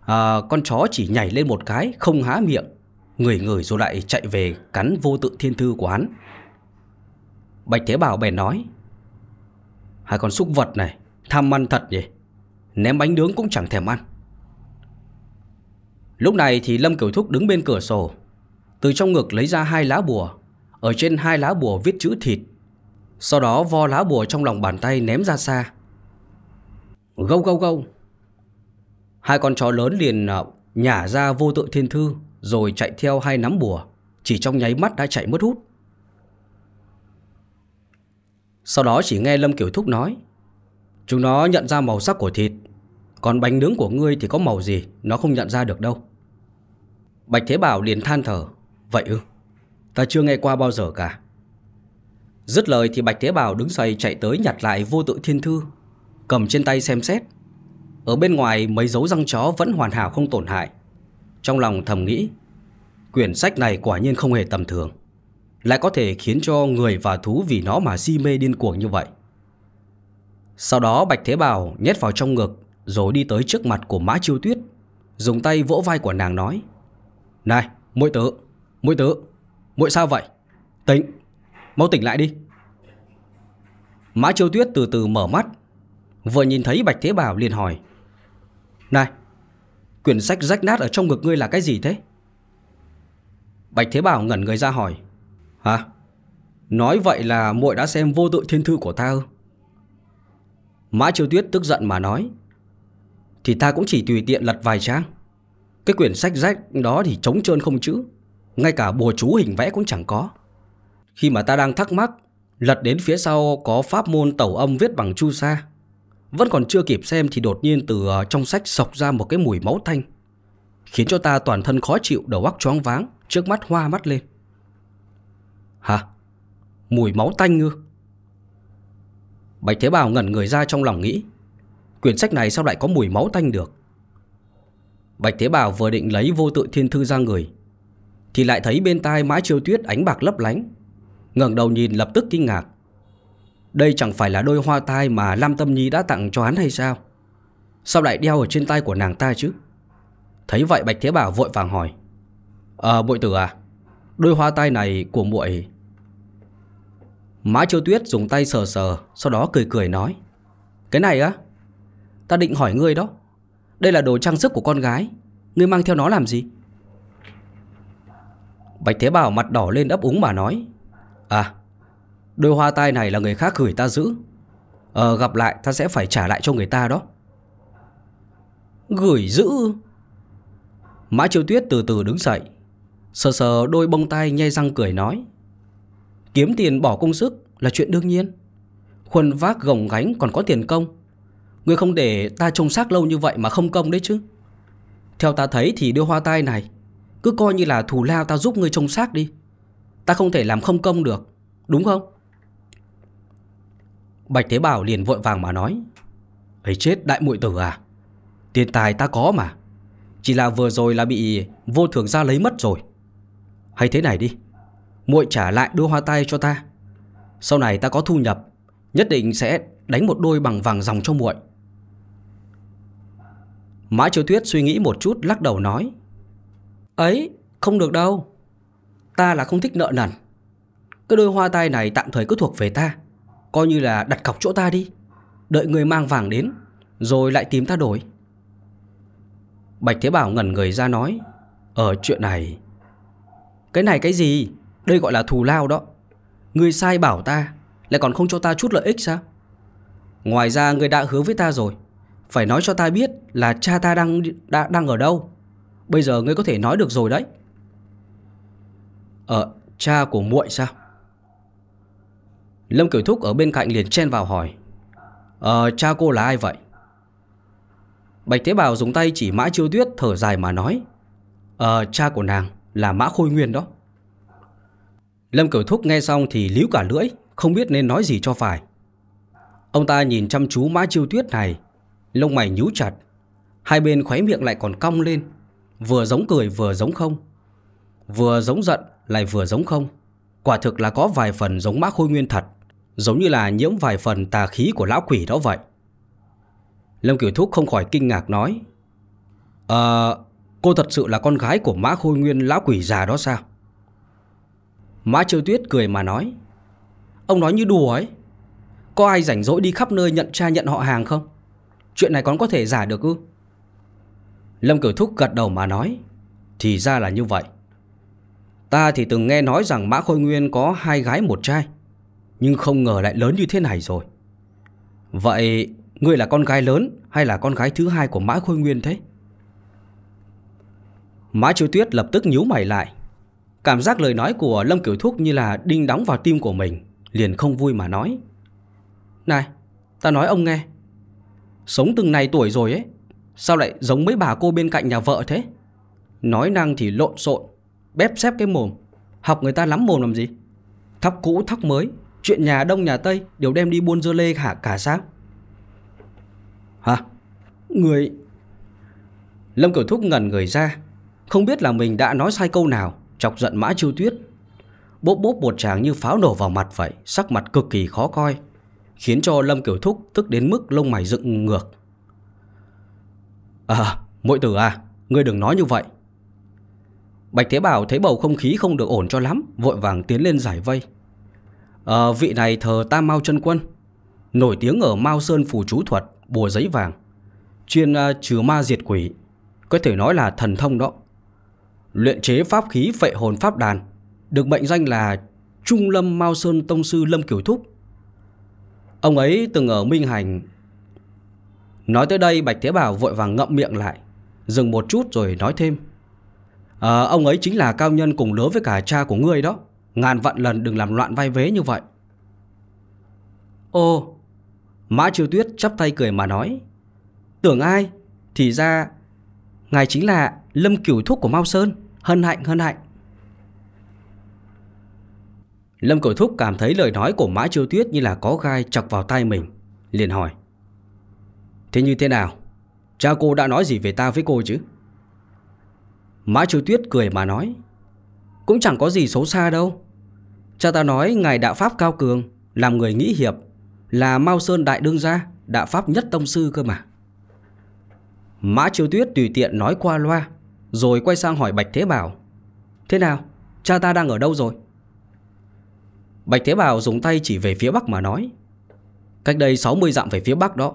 à, Con chó chỉ nhảy lên một cái Không há miệng Người người rồi lại chạy về cắn vô tự thiên thư của hắn. Bạch Thế Bảo bèn nói Hai con súc vật này Tham ăn thật nhỉ? Ném bánh nướng cũng chẳng thèm ăn. Lúc này thì Lâm kiểu Thúc đứng bên cửa sổ. Từ trong ngực lấy ra hai lá bùa. Ở trên hai lá bùa viết chữ thịt. Sau đó vo lá bùa trong lòng bàn tay ném ra xa. Gâu gâu gâu. Hai con chó lớn liền à, nhả ra vô tự thiên thư, Rồi chạy theo hai nắm bùa. Chỉ trong nháy mắt đã chạy mất hút. Sau đó chỉ nghe Lâm Kiểu Thúc nói, Chúng nó nhận ra màu sắc của thịt còn bánh nướng của ngươi thì có màu gì? Nó không nhận ra được đâu. Bạch Thế Bảo liền than thở. Vậy ư? Ta chưa nghe qua bao giờ cả. Dứt lời thì Bạch Thế Bảo đứng dậy chạy tới nhặt lại vô tự thiên thư, Cầm trên tay xem xét. Ở bên ngoài, mấy dấu răng chó vẫn hoàn hảo không tổn hại. Trong lòng thầm nghĩ, Quyển sách này quả nhiên không hề tầm thường. Lại có thể khiến cho người và thú vì nó mà si mê điên cuồng như vậy. Sau đó Bạch Thế Bảo nhét vào trong ngực rồi đi tới trước mặt của Mã Chiêu Tuyết Dùng tay vỗ vai của nàng nói Này, muội tử, muội tử, muội sao vậy? Tỉnh, mau tỉnh lại đi. Mã Chiêu Tuyết từ từ mở mắt Vừa nhìn thấy Bạch Thế Bảo liền hỏi Này Quyển sách rách nát ở trong ngực ngươi là cái gì thế? Bạch Thế Bảo ngẩn người ra hỏi Hả? Nói vậy là muội đã xem vô tự thiên thư của ta ư? Mã Chiêu Tuyết tức giận mà nói thì ta cũng chỉ tùy tiện lật vài trang Cái quyển sách rách đó thì trống trơn không chữ, Ngay cả bùa chú hình vẽ cũng chẳng có Khi mà ta đang thắc mắc, Lật đến phía sau có pháp môn tẩu âm viết bằng chu sa, Vẫn còn chưa kịp xem thì đột nhiên từ ờ, trong sách sọc ra một cái mùi máu thanh Khiến cho ta toàn thân khó chịu, đầu óc choáng váng, Trước mắt hoa mắt lên Hả? Mùi máu tanh ư? Bạch Thế Bảo ngẩn người ra trong lòng nghĩ Quyển sách này sao lại có mùi máu tanh được? Bạch Thế Bảo vừa định lấy vô tự thiên thư ra người Thì lại thấy bên tai mã chiêu tuyết ánh bạc lấp lánh ngẩng đầu nhìn lập tức kinh ngạc. Đây chẳng phải là đôi hoa tai mà Lam Tâm Nhi đã tặng cho hắn hay sao? Sao lại đeo ở trên tay của nàng ta chứ? Thấy vậy Bạch Thế Bảo vội vàng hỏi. Ờ à, tử à Đôi hoa tai này của muội. Mã Chiêu Tuyết dùng tay sờ sờ Sau đó cười cười nói. Cái này á Ta định hỏi ngươi đó. Đây là đồ trang sức của con gái. Ngươi mang theo nó làm gì? Bạch Thế Bảo mặt đỏ lên ấp úng mà nói À Đôi hoa tai này là người khác gửi ta giữ. Ờ gặp lại ta sẽ phải trả lại cho người ta đó. Gửi giữ? Mã Chiêu Tuyết từ từ đứng dậy, Sờ sờ đôi bông tai nhay răng cười nói, Kiếm tiền bỏ công sức là chuyện đương nhiên. Khuân vác gồng gánh còn có tiền công Ngươi không để ta trông xác lâu như vậy mà không công đấy chứ? Theo ta thấy thì đưa hoa tai này, Cứ coi như là thù lao ta giúp ngươi trông xác đi. Ta không thể làm không công được, Đúng không? Bạch Thế Bảo liền vội vàng mà nói, ấy chết đại muội tử à Tiền tài ta có mà, Chỉ là vừa rồi là bị vô thường ra lấy mất rồi. Hay thế này đi, muội trả lại đôi hoa tai cho ta. Sau này ta có thu nhập, Nhất định sẽ đánh một đôi bằng vàng dòng cho muội. Mã Chiếu Tuyết suy nghĩ một chút, lắc đầu nói, Ấy, không được đâu. Ta là không thích nợ nần. Cái đôi hoa tai này tạm thời cứ thuộc về ta. Coi như là đặt cọc chỗ ta đi. Đợi người mang vàng đến, Rồi lại tìm ta đổi. Bạch Thế Bảo ngẩn người ra nói Ở chuyện này. Cái này cái gì? Đây gọi là thù lao đó. Người sai bảo ta, Lại còn không cho ta chút lợi ích sao? Ngoài ra người đã hứa với ta rồi. Phải nói cho ta biết là cha ta đang đã, đang ở đâu. Bây giờ ngươi có thể nói được rồi đấy. Ờ cha của muội sao? Lâm Kiểu Thúc ở bên cạnh liền chen vào hỏi. Ờ cha cô là ai vậy? Bạch Thế Bảo dùng tay chỉ mã chiêu tuyết thở dài mà nói. Ờ cha của nàng là Mã Khôi Nguyên đó. Lâm Cửu Thúc nghe xong thì líu cả lưỡi, không biết nên nói gì cho phải. Ông ta nhìn chăm chú Mã Chiêu Tuyết này, lông mày nhíu chặt, hai bên khóe miệng lại còn cong lên, vừa giống cười vừa giống không. Vừa giống giận lại vừa giống không. Quả thực là có vài phần giống Mã Khôi Nguyên thật, giống như là nhiễm vài phần tà khí của lão quỷ đó vậy. Lâm Kiểu Thúc không khỏi kinh ngạc nói Ờ, Cô thật sự là con gái của Mã Khôi Nguyên lão quỷ già đó sao Mã Triều Tuyết cười mà nói Ông nói như đùa ấy Có ai rảnh rỗi đi khắp nơi nhận cha nhận họ hàng không Chuyện này còn có thể giả được ư? Lâm Cửu Thúc gật đầu mà nói Thì ra là như vậy. Ta thì từng nghe nói rằng Mã Khôi Nguyên có hai gái một trai Nhưng không ngờ lại lớn như thế này rồi. Vậy Ngươi là con gái lớn Hay là con gái thứ hai của Mã Khôi Nguyên thế? Mã Chiêu Tuyết lập tức nhíu mày lại. Cảm giác lời nói của Lâm Kiểu Thúc như là đinh đóng vào tim của mình Liền không vui mà nói. Này, ta nói ông nghe Sống từng này tuổi rồi ấy, Sao lại giống mấy bà cô bên cạnh nhà vợ thế? Nói năng thì lộn xộn Bép xép cái mồm, Học người ta lắm mồm làm gì? Thóc cũ thóc mới, Chuyện nhà đông nhà tây Đều đem đi buôn dưa lê hả cả sáng. Hả? Người Lâm Cửu Thúc ngẩn người ra, Không biết là mình đã nói sai câu nào, Chọc giận Mã Chiêu Tuyết. Bốp bốp một tràng như pháo nổ vào mặt vậy, Sắc mặt cực kỳ khó coi. Khiến cho Lâm Kiểu Thúc tức đến mức lông mày dựng ngược. À muội tử à Ngươi đừng nói như vậy. Bạch Thế Bảo thấy bầu không khí không được ổn cho lắm Vội vàng tiến lên giải vây. À, Vị này thờ Tam Mao chân Quân Nổi tiếng ở Mao Sơn Phù Chú Thuật Bùa giấy vàng Chuyên uh, trừ ma diệt quỷ Có thể nói là thần thông đó. Luyện chế pháp khí phệ hồn pháp đàn Được mệnh danh là Trung Lâm Mao Sơn Tông Sư Lâm Kiều Thúc. Ông ấy từng ở Minh Hành. Nói tới đây Bạch Thế Bảo vội vàng ngậm miệng lại Dừng một chút rồi nói thêm. À, Ông ấy chính là cao nhân cùng lứa với cả cha của ngươi đó. Ngàn vạn lần đừng làm loạn vai vế như vậy. Ô Mã Triều Tuyết chắp tay cười mà nói Tưởng ai? Thì ra Ngài chính là Lâm Cửu Thúc của Mao Sơn. Hân hạnh hân hạnh. Lâm Cửu Thúc cảm thấy lời nói của Mã Chiêu Tuyết như là có gai chọc vào tay mình, liền hỏi. Thế như thế nào? Cha cô đã nói gì về ta với cô chứ? Mã Chiêu Tuyết cười mà nói. Cũng chẳng có gì xấu xa đâu. Cha ta nói ngài đạo pháp cao cường, Làm người nghĩ hiệp, Là Mao Sơn Đại Đương Gia, Đạo pháp nhất tông sư cơ mà. Mã Chiêu Tuyết tùy tiện nói qua loa, Rồi quay sang hỏi Bạch Thế Bảo. Thế nào? Cha ta đang ở đâu rồi? Bạch Thế Bảo dùng tay chỉ về phía bắc mà nói. Cách đây 60 dặm về phía bắc đó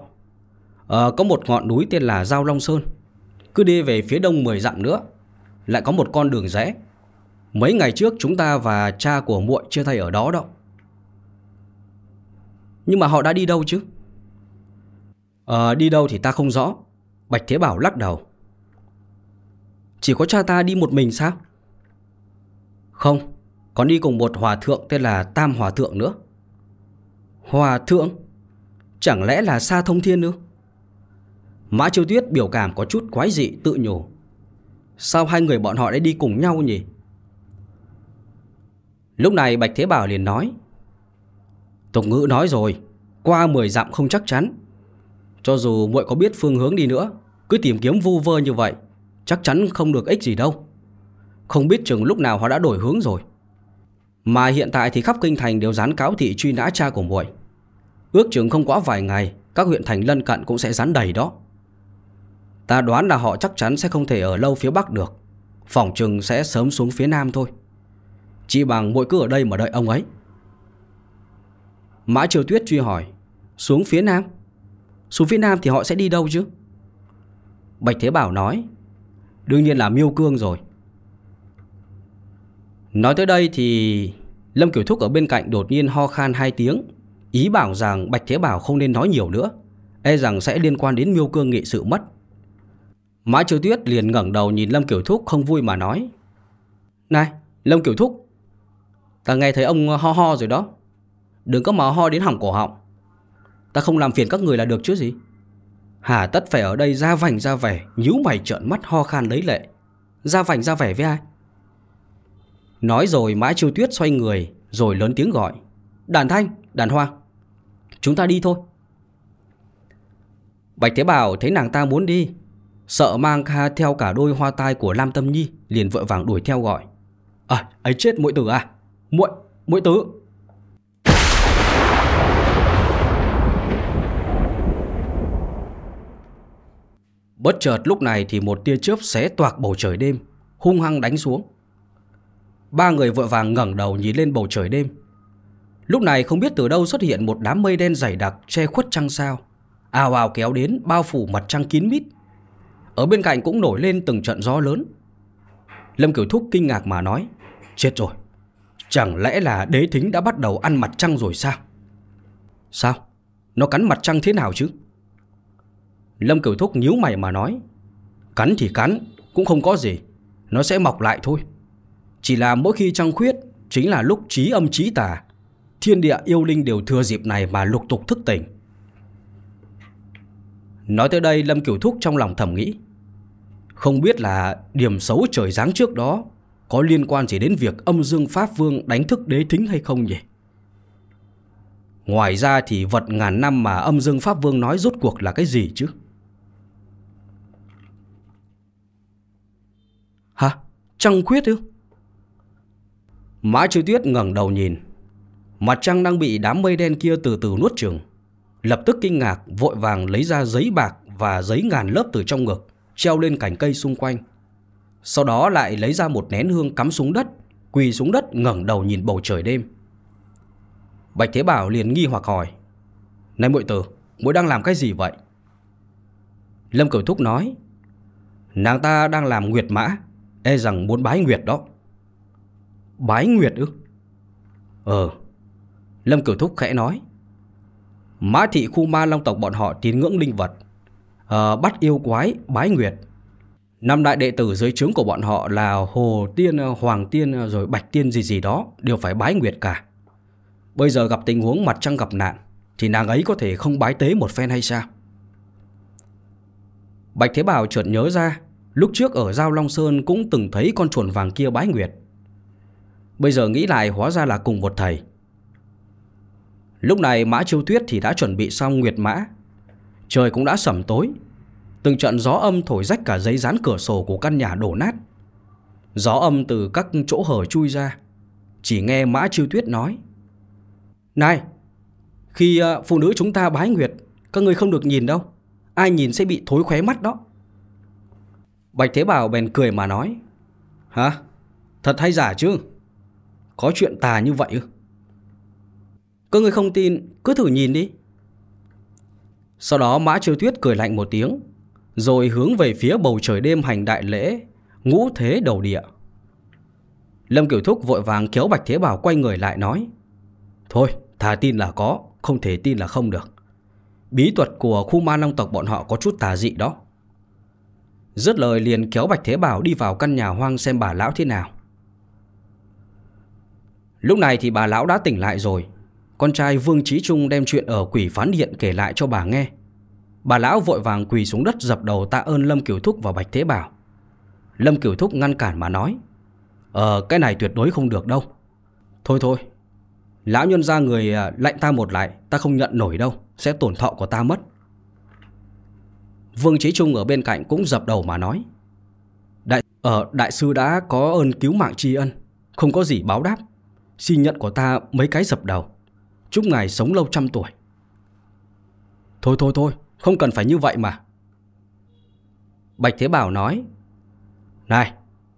à, Có một ngọn núi tên là Giao Long Sơn. Cứ đi về phía đông 10 dặm nữa Lại có một con đường rẽ. Mấy ngày trước chúng ta và cha của muội chưa thấy ở đó đâu Nhưng mà họ đã đi đâu chứ? À, Đi đâu thì ta không rõ. Bạch Thế Bảo lắc đầu. Chỉ có cha ta đi một mình sao? Không. Còn đi cùng một hòa thượng tên là Tam Hòa Thượng nữa. Hòa Thượng Chẳng lẽ là Sa Thông Thiên nữa Mã Chiêu Tuyết biểu cảm có chút quái dị, tự nhủ. Sao hai người bọn họ lại đi cùng nhau nhỉ? Lúc này Bạch Thế Bảo liền nói, Tục ngữ nói rồi, Qua 10 dặm không chắc chắn. Cho dù muội có biết phương hướng đi nữa, Cứ tìm kiếm vu vơ như vậy, Chắc chắn không được ích gì đâu. Không biết chừng lúc nào họ đã đổi hướng rồi. Mà hiện tại thì khắp kinh thành đều dán cáo thị truy nã cha của muội. Ước chừng không quá vài ngày, Các huyện thành lân cận cũng sẽ dán đầy đó. Ta đoán là họ chắc chắn sẽ không thể ở lâu phía Bắc được. Phòng chừng sẽ sớm xuống phía Nam thôi. Chỉ bằng muội cứ ở đây mà đợi ông ấy. Mã Triều Tuyết truy hỏi, Xuống phía Nam? Xuống phía Nam thì họ sẽ đi đâu chứ? Bạch Thế Bảo nói, Đương nhiên là miêu cương rồi. Nói tới đây thì Lâm Kiểu Thúc ở bên cạnh đột nhiên ho khan hai tiếng, Ý bảo rằng Bạch Thế Bảo không nên nói nhiều nữa E rằng sẽ liên quan đến miêu cương nghị sự mất. Mã Chiêu Tuyết liền ngẩng đầu nhìn Lâm Kiểu Thúc không vui mà nói, Này, Lâm Kiểu Thúc, Ta nghe thấy ông ho ho rồi đó. Đừng có mà ho đến hỏng cổ họng. Ta không làm phiền các người là được chứ gì? Hà, tất phải ở đây ra vành ra vẻ, nhíu mày trợn mắt ho khan lấy lệ. Ra vành ra vẻ với ai? Nói rồi Mã Chiêu Tuyết xoay người Rồi lớn tiếng gọi. Đàn thanh, đàn hoa Chúng ta đi thôi. Bạch Thế Bảo thấy nàng ta muốn đi Sợ mang ca theo cả đôi hoa tai của Lam Tâm Nhi Liền vội vàng đuổi theo gọi. À ấy chết mũi tử à muội mũi tử. Bất chợt lúc này thì một tia chớp xé toạc bầu trời đêm Hung hăng đánh xuống. Ba người vội vàng ngẩng đầu nhìn lên bầu trời đêm. Lúc này không biết từ đâu xuất hiện một đám mây đen dày đặc che khuất trăng sao. Ào ào kéo đến bao phủ mặt trăng kín mít. Ở bên cạnh cũng nổi lên từng trận gió lớn. Lâm Kiểu Thúc kinh ngạc mà nói, Chết rồi. Chẳng lẽ là đế thính đã bắt đầu ăn mặt trăng rồi sao? Sao? Nó cắn mặt trăng thế nào chứ? Lâm Kiểu Thúc nhíu mày mà nói, Cắn thì cắn, Cũng không có gì. Nó sẽ mọc lại thôi. Chỉ là mỗi khi trăng khuyết, Chính là lúc trí âm trí tà Thiên địa yêu linh đều thừa dịp này mà lục tục thức tỉnh Nói tới đây, Lâm Kiều Thúc trong lòng thầm nghĩ, Không biết là điểm xấu trời giáng trước đó Có liên quan gì đến việc âm dương Pháp Vương đánh thức đế thính hay không nhỉ Ngoài ra thì vật ngàn năm mà âm dương Pháp Vương nói rốt cuộc là cái gì chứ Hả? Trăng khuyết ư? Mã Chiêu Tuyết ngẩng đầu nhìn. Mặt trăng đang bị đám mây đen kia từ từ nuốt chừng Lập tức kinh ngạc, vội vàng lấy ra giấy bạc và giấy ngàn lớp từ trong ngực, Treo lên cành cây xung quanh. Sau đó lại lấy ra một nén hương cắm xuống đất, Quỳ xuống đất ngẩng đầu nhìn bầu trời đêm. Bạch Thế Bảo liền nghi hoặc hỏi, Này muội tử, muội đang làm cái gì vậy? Lâm Cửu Thúc nói, Nàng ta đang làm nguyệt mã E rằng muốn bái nguyệt đó. Bái nguyệt ư? Ờ. Lâm Cửu Thúc khẽ nói. Mã thị khu ma long tộc bọn họ tín ngưỡng linh vật. À, Bắt yêu quái bái nguyệt. Năm đại đệ tử dưới trướng của bọn họ là Hồ Tiên, ờ, Hoàng Tiên ờ, rồi Bạch Tiên gì gì đó Đều phải bái nguyệt cả. Bây giờ gặp tình huống mặt trăng gặp nạn Thì nàng ấy có thể không bái tế một phen hay sao? Bạch Thế Bảo chợt nhớ ra Lúc trước ở Giao Long Sơn cũng từng thấy con chuồn vàng kia bái nguyệt. Bây giờ nghĩ lại hóa ra là cùng một thầy. Lúc này Mã Chiêu Tuyết thì đã chuẩn bị xong nguyệt mã. Trời cũng đã sẩm tối. Từng trận gió âm thổi rách cả giấy dán cửa sổ của căn nhà đổ nát. Gió âm từ các chỗ hở chui ra. Chỉ nghe Mã Chiêu Tuyết nói, Này, Khi ờ, phụ nữ chúng ta bái nguyệt, Các người không được nhìn đâu. Ai nhìn sẽ bị thối khóe mắt đó. Bạch Thế Bảo bèn cười mà nói, Hả? Thật hay giả chứ? Có chuyện tà như vậy ư? Các người không tin, Cứ thử nhìn đi. Sau đó Mã Chiêu Tuyết cười lạnh một tiếng, Rồi hướng về phía bầu trời đêm hành đại lễ, Ngũ thế đầu địa. Lâm Kiểu Thúc vội vàng kéo Bạch Thế Bảo quay người lại nói, Thôi, thà tin là có, Không thể tin là không được. Bí thuật của khu ma long tộc bọn họ có chút tà dị đó. Dứt lời liền kéo Bạch Thế Bảo đi vào căn nhà hoang xem bà lão thế nào. Lúc này thì bà lão đã tỉnh lại rồi. Con trai Vương Trí Trung đem chuyện ở quỷ phán điện kể lại cho bà nghe. Bà lão vội vàng quỳ xuống đất dập đầu tạ ơn Lâm Kiều Thúc và Bạch Thế Bảo. Lâm Kiều Thúc ngăn cản mà nói Ờ cái này tuyệt đối không được đâu. Thôi thôi Lão nhân ra người à, lạnh ta một lại Ta không nhận nổi đâu Sẽ tổn thọ của ta mất. Vương Trí Trung ở bên cạnh cũng dập đầu mà nói Đại, ờ, đại sư đã có ơn cứu mạng tri ân Không có gì báo đáp. Xin nhận của ta mấy cái dập đầu. Chúc ngài sống lâu trăm tuổi. Thôi thôi thôi, Không cần phải như vậy mà. Bạch Thế Bảo nói, Này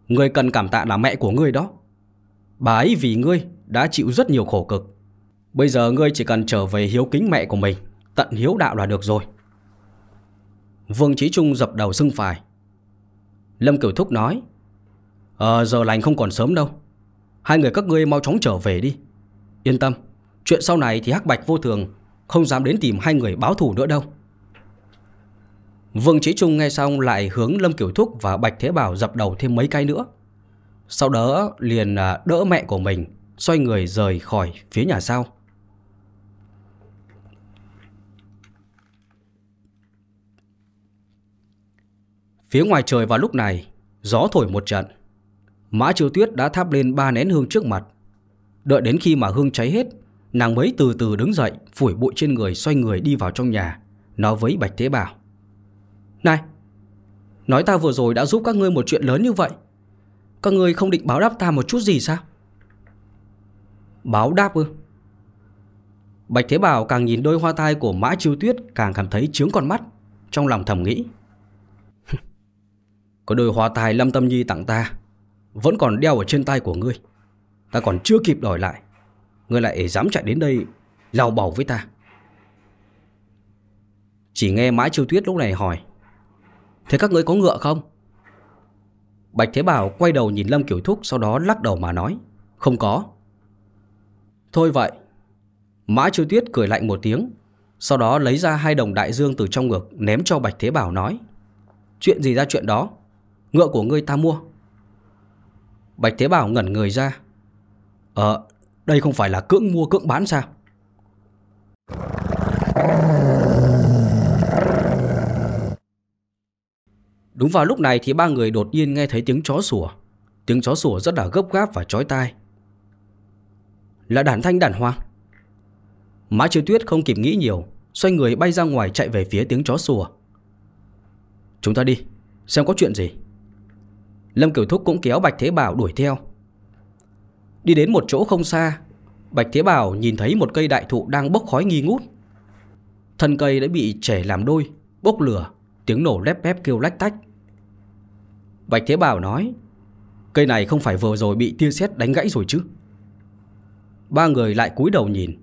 Ngươi cần cảm tạ là mẹ của ngươi đó. Bà ấy vì ngươi đã chịu rất nhiều khổ cực. Bây giờ ngươi chỉ cần trở về hiếu kính mẹ của mình, Tận hiếu đạo là được rồi. Vương Trí Trung dập đầu xưng phải Lâm Cửu Thúc nói Ờ giờ lành không còn sớm đâu. Hai người các ngươi mau chóng trở về đi. Yên tâm, Chuyện sau này thì Hắc Bạch vô thường Không dám đến tìm hai người báo thù nữa đâu. Vương Trí Trung nghe xong lại hướng Lâm Kiểu Thúc và Bạch Thế Bảo dập đầu thêm mấy cái nữa. Sau đó liền à, đỡ mẹ của mình, Xoay người rời khỏi phía nhà sau. Phía ngoài trời vào lúc này, Gió thổi một trận. Mã Triều Tuyết đã thắp lên ba nén hương trước mặt. Đợi đến khi mà hương cháy hết, Nàng mới từ từ đứng dậy, Phủi bụi trên người, xoay người đi vào trong nhà, Nói với Bạch Thế Bảo. Này, Nói ta vừa rồi đã giúp các ngươi một chuyện lớn như vậy. Các ngươi không định báo đáp ta một chút gì sao? Báo đáp ư? Bạch Thế Bảo càng nhìn đôi hoa tai của Mã Chiêu Tuyết Càng cảm thấy chướng con mắt, Trong lòng thầm nghĩ. Có đôi hoa tai Lâm Tâm Nhi tặng ta vẫn còn đeo ở trên tay của ngươi. Ta còn chưa kịp đòi lại, Ngươi lại dám chạy đến đây Lao bảo với ta. Chỉ nghe Mã Chiêu Tuyết lúc này hỏi, Thế các ngươi có ngựa không? Bạch Thế Bảo quay đầu nhìn Lâm Kiểu Thúc, Sau đó lắc đầu mà nói, Không có. Thôi vậy. Mã Chiêu Tuyết cười lạnh một tiếng, Sau đó lấy ra hai đồng đại dương từ trong ngực Ném cho Bạch Thế Bảo nói, Chuyện gì ra chuyện đó? Ngựa của ngươi ta mua. Bạch Thế Bảo ngẩn người ra Ờ đây không phải là cưỡng mua cưỡng bán sao Đúng vào lúc này thì ba người đột nhiên nghe thấy tiếng chó sủa. Tiếng chó sủa rất là gấp gáp và chói tai. Là đàn thanh đàn hoang. Mã Chiêu Tuyết không kịp nghĩ nhiều, xoay người bay ra ngoài chạy về phía tiếng chó sủa. Chúng ta đi, xem có chuyện gì. Lâm Cửu Thúc cũng kéo Bạch Thế Bảo đuổi theo. Đi đến một chỗ không xa, Bạch Thế Bảo nhìn thấy một cây đại thụ đang bốc khói nghi ngút. Thân cây đã bị trẻ làm đôi, bốc lửa, tiếng nổ lép bép kêu lách tách. Bạch Thế Bảo nói, cây này không phải vừa rồi bị tia sét đánh gãy rồi chứ. Ba người lại cúi đầu nhìn.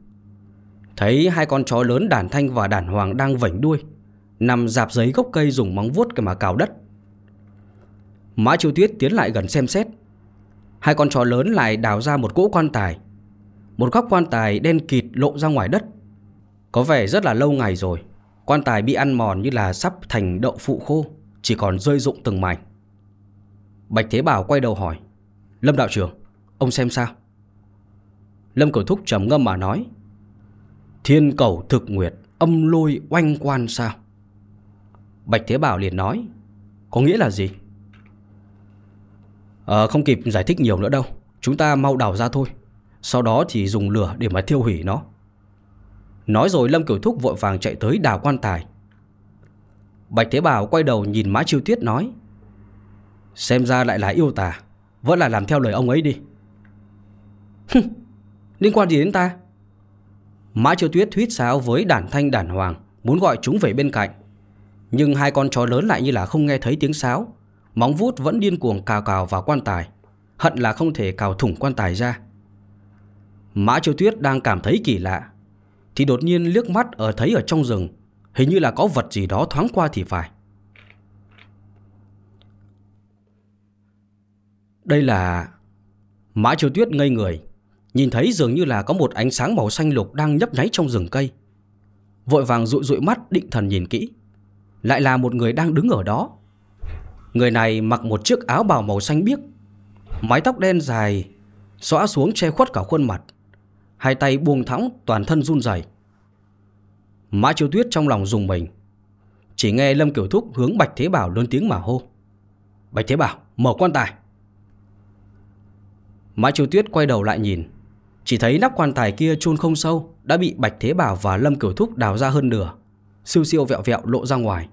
Thấy hai con chó lớn đàn thanh và đàn hoàng đang vảnh đuôi, nằm dạp giấy gốc cây dùng móng vuốt mà cào đất. Mã Chiêu Tuyết tiến lại gần xem xét. Hai con chó lớn lại đào ra một cỗ quan tài. Một góc quan tài đen kịt lộ ra ngoài đất. Có vẻ rất là lâu ngày rồi. Quan tài bị ăn mòn như là sắp thành đậu phụ khô, chỉ còn rơi rụng từng mảnh. Bạch Thế Bảo quay đầu hỏi, Lâm đạo trưởng, ông xem sao? Lâm Cửu Thúc trầm ngâm mà nói, Thiên cầu thực nguyệt, âm lôi oanh quan sao? Bạch Thế Bảo liền nói, có nghĩa là gì? À, không kịp giải thích nhiều nữa đâu. Chúng ta mau đào ra thôi. Sau đó thì dùng lửa để mà thiêu hủy nó. Nói rồi Lâm Kiểu Thúc vội vàng chạy tới đào quan tài. Bạch Thế Bảo quay đầu nhìn Mã Chiêu Tuyết nói Xem ra lại là yêu tà. Vẫn là làm theo lời ông ấy đi. Liên quan gì đến ta? Mã Chiêu Tuyết thuyết sáo với đàn thanh đàn hoàng Muốn gọi chúng về bên cạnh. Nhưng hai con chó lớn lại như là không nghe thấy tiếng sáo. Móng vuốt vẫn điên cuồng cào cào vào quan tài, Hận là không thể cào thủng quan tài ra. Mã Chiêu Tuyết đang cảm thấy kỳ lạ, Thì đột nhiên liếc mắt ở thấy ở trong rừng, Hình như là có vật gì đó thoáng qua thì phải. Đây là... Mã Chiêu Tuyết ngây người, Nhìn thấy dường như là có một ánh sáng màu xanh lục đang nhấp nháy trong rừng cây. Vội vàng dụi dụi mắt định thần nhìn kỹ, Lại là một người đang đứng ở đó. Người này mặc một chiếc áo bào màu xanh biếc, Mái tóc đen dài, Xõa xuống che khuất cả khuôn mặt, Hai tay buông thõng toàn thân run rẩy. Mã Chiêu Tuyết trong lòng dùng mình, Chỉ nghe Lâm Kiểu Thúc hướng Bạch Thế Bảo lớn tiếng mà hô, Bạch Thế Bảo, mở quan tài Mã Chiêu Tuyết quay đầu lại nhìn, Chỉ thấy nắp quan tài kia chôn không sâu Đã bị Bạch Thế Bảo và Lâm Kiểu Thúc đào ra hơn nửa, Siêu siêu vẹo vẹo lộ ra ngoài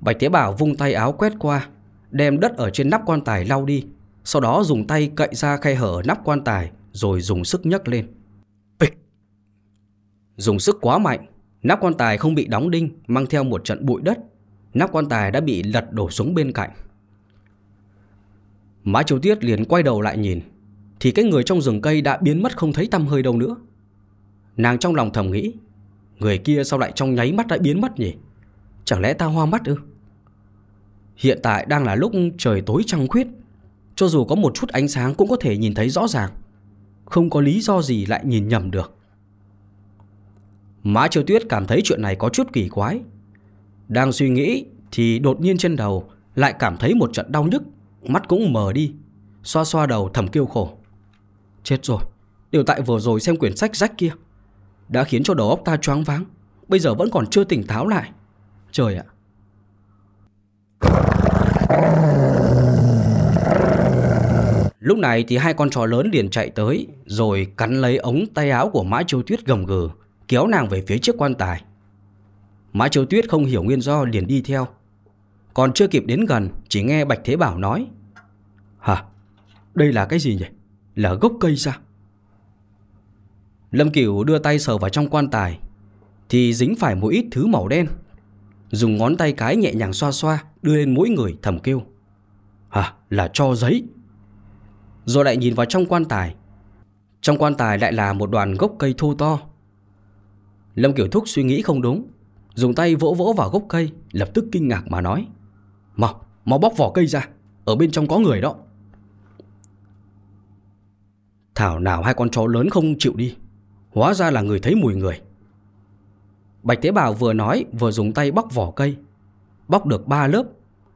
Bạch Thế Bảo vung tay áo quét qua, Đem đất ở trên nắp quan tài lau đi. Sau đó dùng tay cậy ra khe hở nắp quan tài, Rồi dùng sức nhấc lên. Bịch! Dùng sức quá mạnh, Nắp quan tài không bị đóng đinh, Mang theo một trận bụi đất. Nắp quan tài đã bị lật đổ xuống bên cạnh. Mã Châu Tiết liền quay đầu lại nhìn, Thì cái người trong rừng cây đã biến mất không thấy tăm hơi đâu nữa. Nàng trong lòng thầm nghĩ, Người kia sao lại trong nháy mắt đã biến mất nhỉ? Chẳng lẽ ta hoa mắt ư? Hiện tại đang là lúc trời tối trăng khuyết. Cho dù có một chút ánh sáng cũng có thể nhìn thấy rõ ràng. Không có lý do gì lại nhìn nhầm được. Mã Triều Tuyết cảm thấy chuyện này có chút kỳ quái. Đang suy nghĩ thì đột nhiên trên đầu lại cảm thấy một trận đau nhức, Mắt cũng mờ đi, Xoa xoa đầu thầm kêu khổ. Chết rồi Điều tại vừa rồi xem quyển sách rách kia, Đã khiến cho đầu óc ta choáng váng, Bây giờ vẫn còn chưa tỉnh táo lại. Trời ạ Lúc này thì hai con chó lớn liền chạy tới, Rồi cắn lấy ống tay áo của Mã Châu Tuyết gầm gừ, Kéo nàng về phía chiếc quan tài Mã Châu Tuyết không hiểu nguyên do liền đi theo Còn chưa kịp đến gần, Chỉ nghe Bạch Thế Bảo nói, Hả? Đây là cái gì nhỉ? Là gốc cây sao? Lâm Cửu đưa tay sờ vào trong quan tài, Thì dính phải một ít thứ màu đen Dùng ngón tay cái nhẹ nhàng xoa xoa Đưa lên mỗi người thầm kêu. Hả là cho giấy. Rồi lại nhìn vào trong quan tài. Trong quan tài lại là một đoàn gốc cây thô to. Lâm Kiểu Thúc suy nghĩ không đúng Dùng tay vỗ vỗ vào gốc cây Lập tức kinh ngạc mà nói Mau, mau bóc vỏ cây ra Ở bên trong có người đó. Thảo nào hai con chó lớn không chịu đi Hóa ra là người thấy mùi người. Bạch Tế Bào vừa nói vừa dùng tay bóc vỏ cây. Bóc được ba lớp,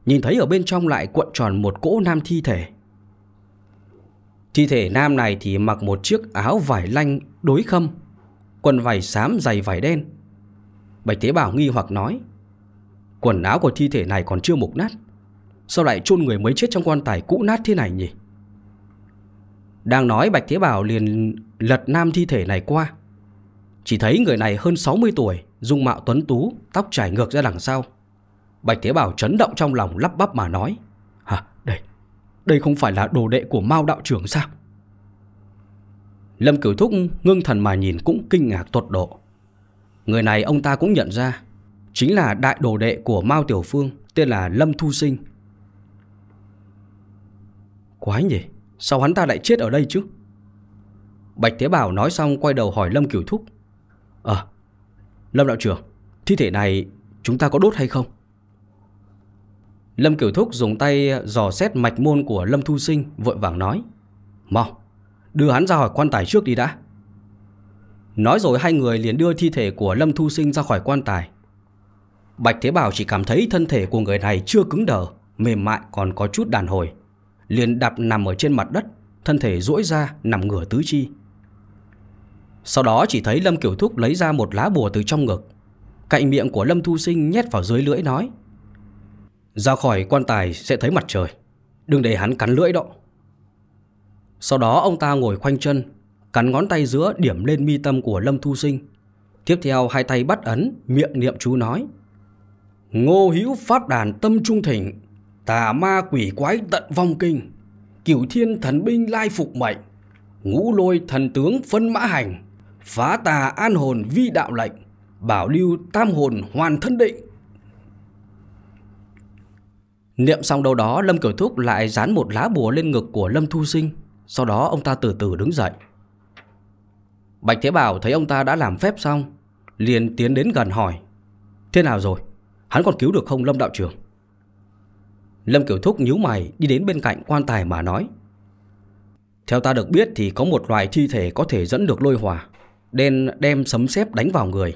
nhìn thấy ở bên trong lại cuộn tròn một cỗ nam thi thể. Thi thể nam này thì mặc một chiếc áo vải lanh đối khâm, quần vải xám dày vải đen. Bạch Tế Bảo nghi hoặc nói, Quần áo của thi thể này còn chưa mục nát Sao lại chôn người mới chết trong quan tài cũ nát thế này nhỉ Đang nói Bạch Thế Bảo liền lật nam thi thể này qua Chỉ thấy người này hơn 60 tuổi Dung mạo tuấn tú, Tóc trải ngược ra đằng sau. Bạch Thế Bảo chấn động trong lòng lắp bắp mà nói, Hả, đây Đây không phải là đồ đệ của Mao đạo trưởng sao? Lâm Cửu Thúc ngưng thần mà nhìn cũng kinh ngạc tột độ. Người này ông ta cũng nhận ra, Chính là đại đồ đệ của Mao Tiểu Phương, Tên là Lâm Thu Sinh. Quái nhỉ, Sao hắn ta lại chết ở đây chứ? Bạch Thế Bảo nói xong quay đầu hỏi Lâm Cửu Thúc Ờ Lâm đạo trưởng, Thi thể này chúng ta có đốt hay không? Lâm kiều Thúc dùng tay dò xét mạch môn của Lâm Thu Sinh, Vội vàng nói, Mau, Đưa hắn ra khỏi quan tài trước đi đã. Nói rồi hai người liền đưa thi thể của Lâm Thu Sinh ra khỏi quan tài. Bạch Thế Bảo chỉ cảm thấy thân thể của người này chưa cứng đờ, Mềm mại còn có chút đàn hồi, liền đạp nằm ở trên mặt đất, Thân thể duỗi ra nằm ngửa tứ chi. Sau đó chỉ thấy Lâm Kiểu Thúc lấy ra một lá bùa từ trong ngực. Cạnh miệng của Lâm Thu Sinh nhét vào dưới lưỡi nói, Ra khỏi quan tài sẽ thấy mặt trời, Đừng để hắn cắn lưỡi đó. Sau đó ông ta ngồi khoanh chân, Cắn ngón tay giữa điểm lên mi tâm của Lâm Thu Sinh. Tiếp theo hai tay bắt ấn, Miệng niệm chú nói, Ngô hữu phát đàn tâm trung thỉnh Tà ma quỷ quái tận vong kinh, Cửu thiên thần binh lai phục mệnh, Ngũ lôi thần tướng phân mã hành Phá tà an hồn vi đạo lệnh, Bảo lưu tam hồn hoàn thân định Niệm xong đâu đó, Lâm Cửu Thúc lại dán một lá bùa lên ngực của Lâm Thu Sinh Sau đó, ông ta từ từ đứng dậy Bạch Thế Bảo thấy ông ta đã làm phép xong, Liền tiến đến gần hỏi, Thế nào rồi? Hắn còn cứu được không, Lâm Đạo trưởng? Lâm Kiểu Thúc nhíu mày, đi đến bên cạnh quan tài mà nói, Theo ta được biết thì có một loài thi thể có thể dẫn được lôi hòa nên đem sấm sét đánh vào người.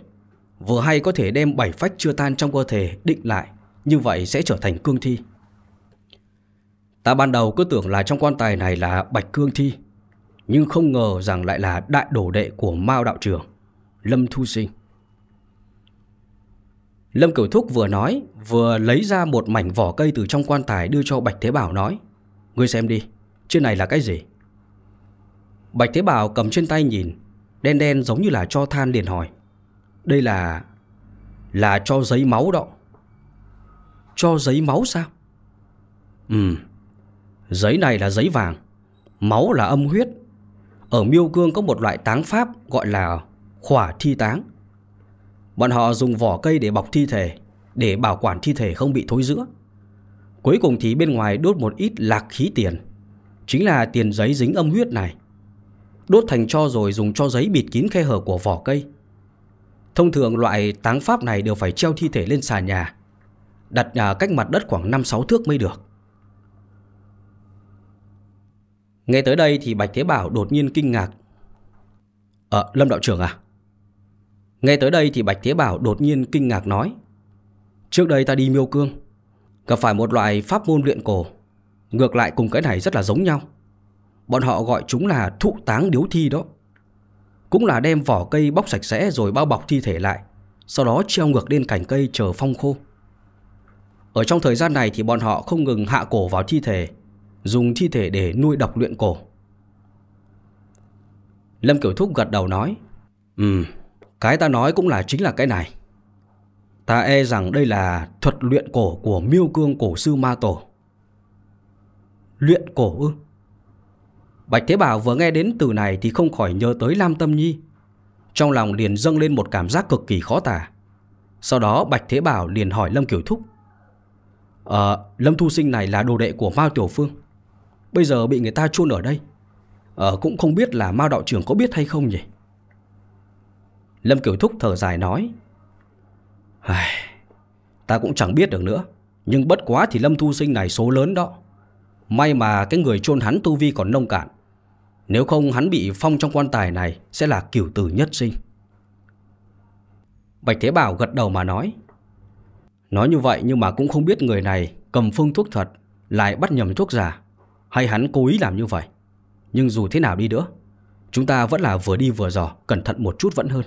Vừa hay có thể đem bảy phách chưa tan trong cơ thể định lại Như vậy sẽ trở thành cương thi. Ta ban đầu cứ tưởng là trong quan tài này là bạch cương thi Nhưng không ngờ rằng lại là đại đổ đệ của Mao đạo trưởng Lâm Thu Sinh. Lâm Cửu Thúc vừa nói Vừa lấy ra một mảnh vỏ cây từ trong quan tài Đưa cho Bạch Thế Bảo nói Ngươi xem đi, trên này là cái gì? Bạch Thế Bảo cầm trên tay nhìn Đen đen giống như là cho than liền hỏi. Đây là Là cho giấy máu đó. Cho giấy máu sao? Ừ Giấy này là giấy vàng, Máu là âm huyết. Ở miêu cương có một loại táng pháp Gọi là khỏa thi táng. Bọn họ dùng vỏ cây để bọc thi thể, Để bảo quản thi thể không bị thối rữa. Cuối cùng thì bên ngoài đốt một ít lạc khí tiền. Chính là tiền giấy dính âm huyết này. Đốt thành cho rồi dùng cho giấy bịt kín khe hở của vỏ cây. Thông thường loại táng pháp này đều phải treo thi thể lên xà nhà Đặt nhà cách mặt đất khoảng 5-6 thước mới được. Nghe tới đây thì Bạch Thế Bảo đột nhiên kinh ngạc. Ờ, Lâm Đạo trưởng à? Nghe tới đây thì Bạch Thế Bảo đột nhiên kinh ngạc nói Trước đây ta đi miêu cương Gặp phải một loại pháp môn luyện cổ Ngược lại cùng cái này rất là giống nhau. Bọn họ gọi chúng là thụ táng điếu thi đó Cũng là đem vỏ cây bóc sạch sẽ rồi bao bọc thi thể lại, Sau đó treo ngược lên cành cây chờ phong khô Ở trong thời gian này thì bọn họ không ngừng hạ cổ vào thi thể, Dùng thi thể để nuôi độc luyện cổ Lâm Kiểu Thúc gật đầu nói ừ cái ta nói cũng là chính là cái này. Ta e rằng đây là thuật luyện cổ của miêu cương cổ sư ma tổ. Luyện cổ ư? Bạch Thế Bảo vừa nghe đến từ này thì không khỏi nhớ tới Lam Tâm Nhi. Trong lòng liền dâng lên một cảm giác cực kỳ khó tả. Sau đó Bạch Thế Bảo liền hỏi Lâm Kiểu Thúc. Ờ, Lâm Thu Sinh này là đồ đệ của Mao Tiểu Phương. Bây giờ bị người ta chôn ở đây. Ờ, cũng không biết là Mao Đạo trưởng có biết hay không nhỉ? Lâm Kiều Thúc thở dài nói Ta cũng chẳng biết được nữa Nhưng bất quá thì Lâm Thu Sinh này số lớn đó May mà cái người chôn hắn tu vi còn nông cạn nếu không, hắn bị phong trong quan tài này Sẽ là cửu tử nhất sinh. Bạch Thế Bảo gật đầu mà nói Nói như vậy nhưng mà cũng không biết người này Cầm phương thuốc thật Lại bắt nhầm thuốc giả. Hay hắn cố ý làm như vậy. Nhưng dù thế nào đi nữa, Chúng ta vẫn là vừa đi vừa dò, Cẩn thận một chút vẫn hơn.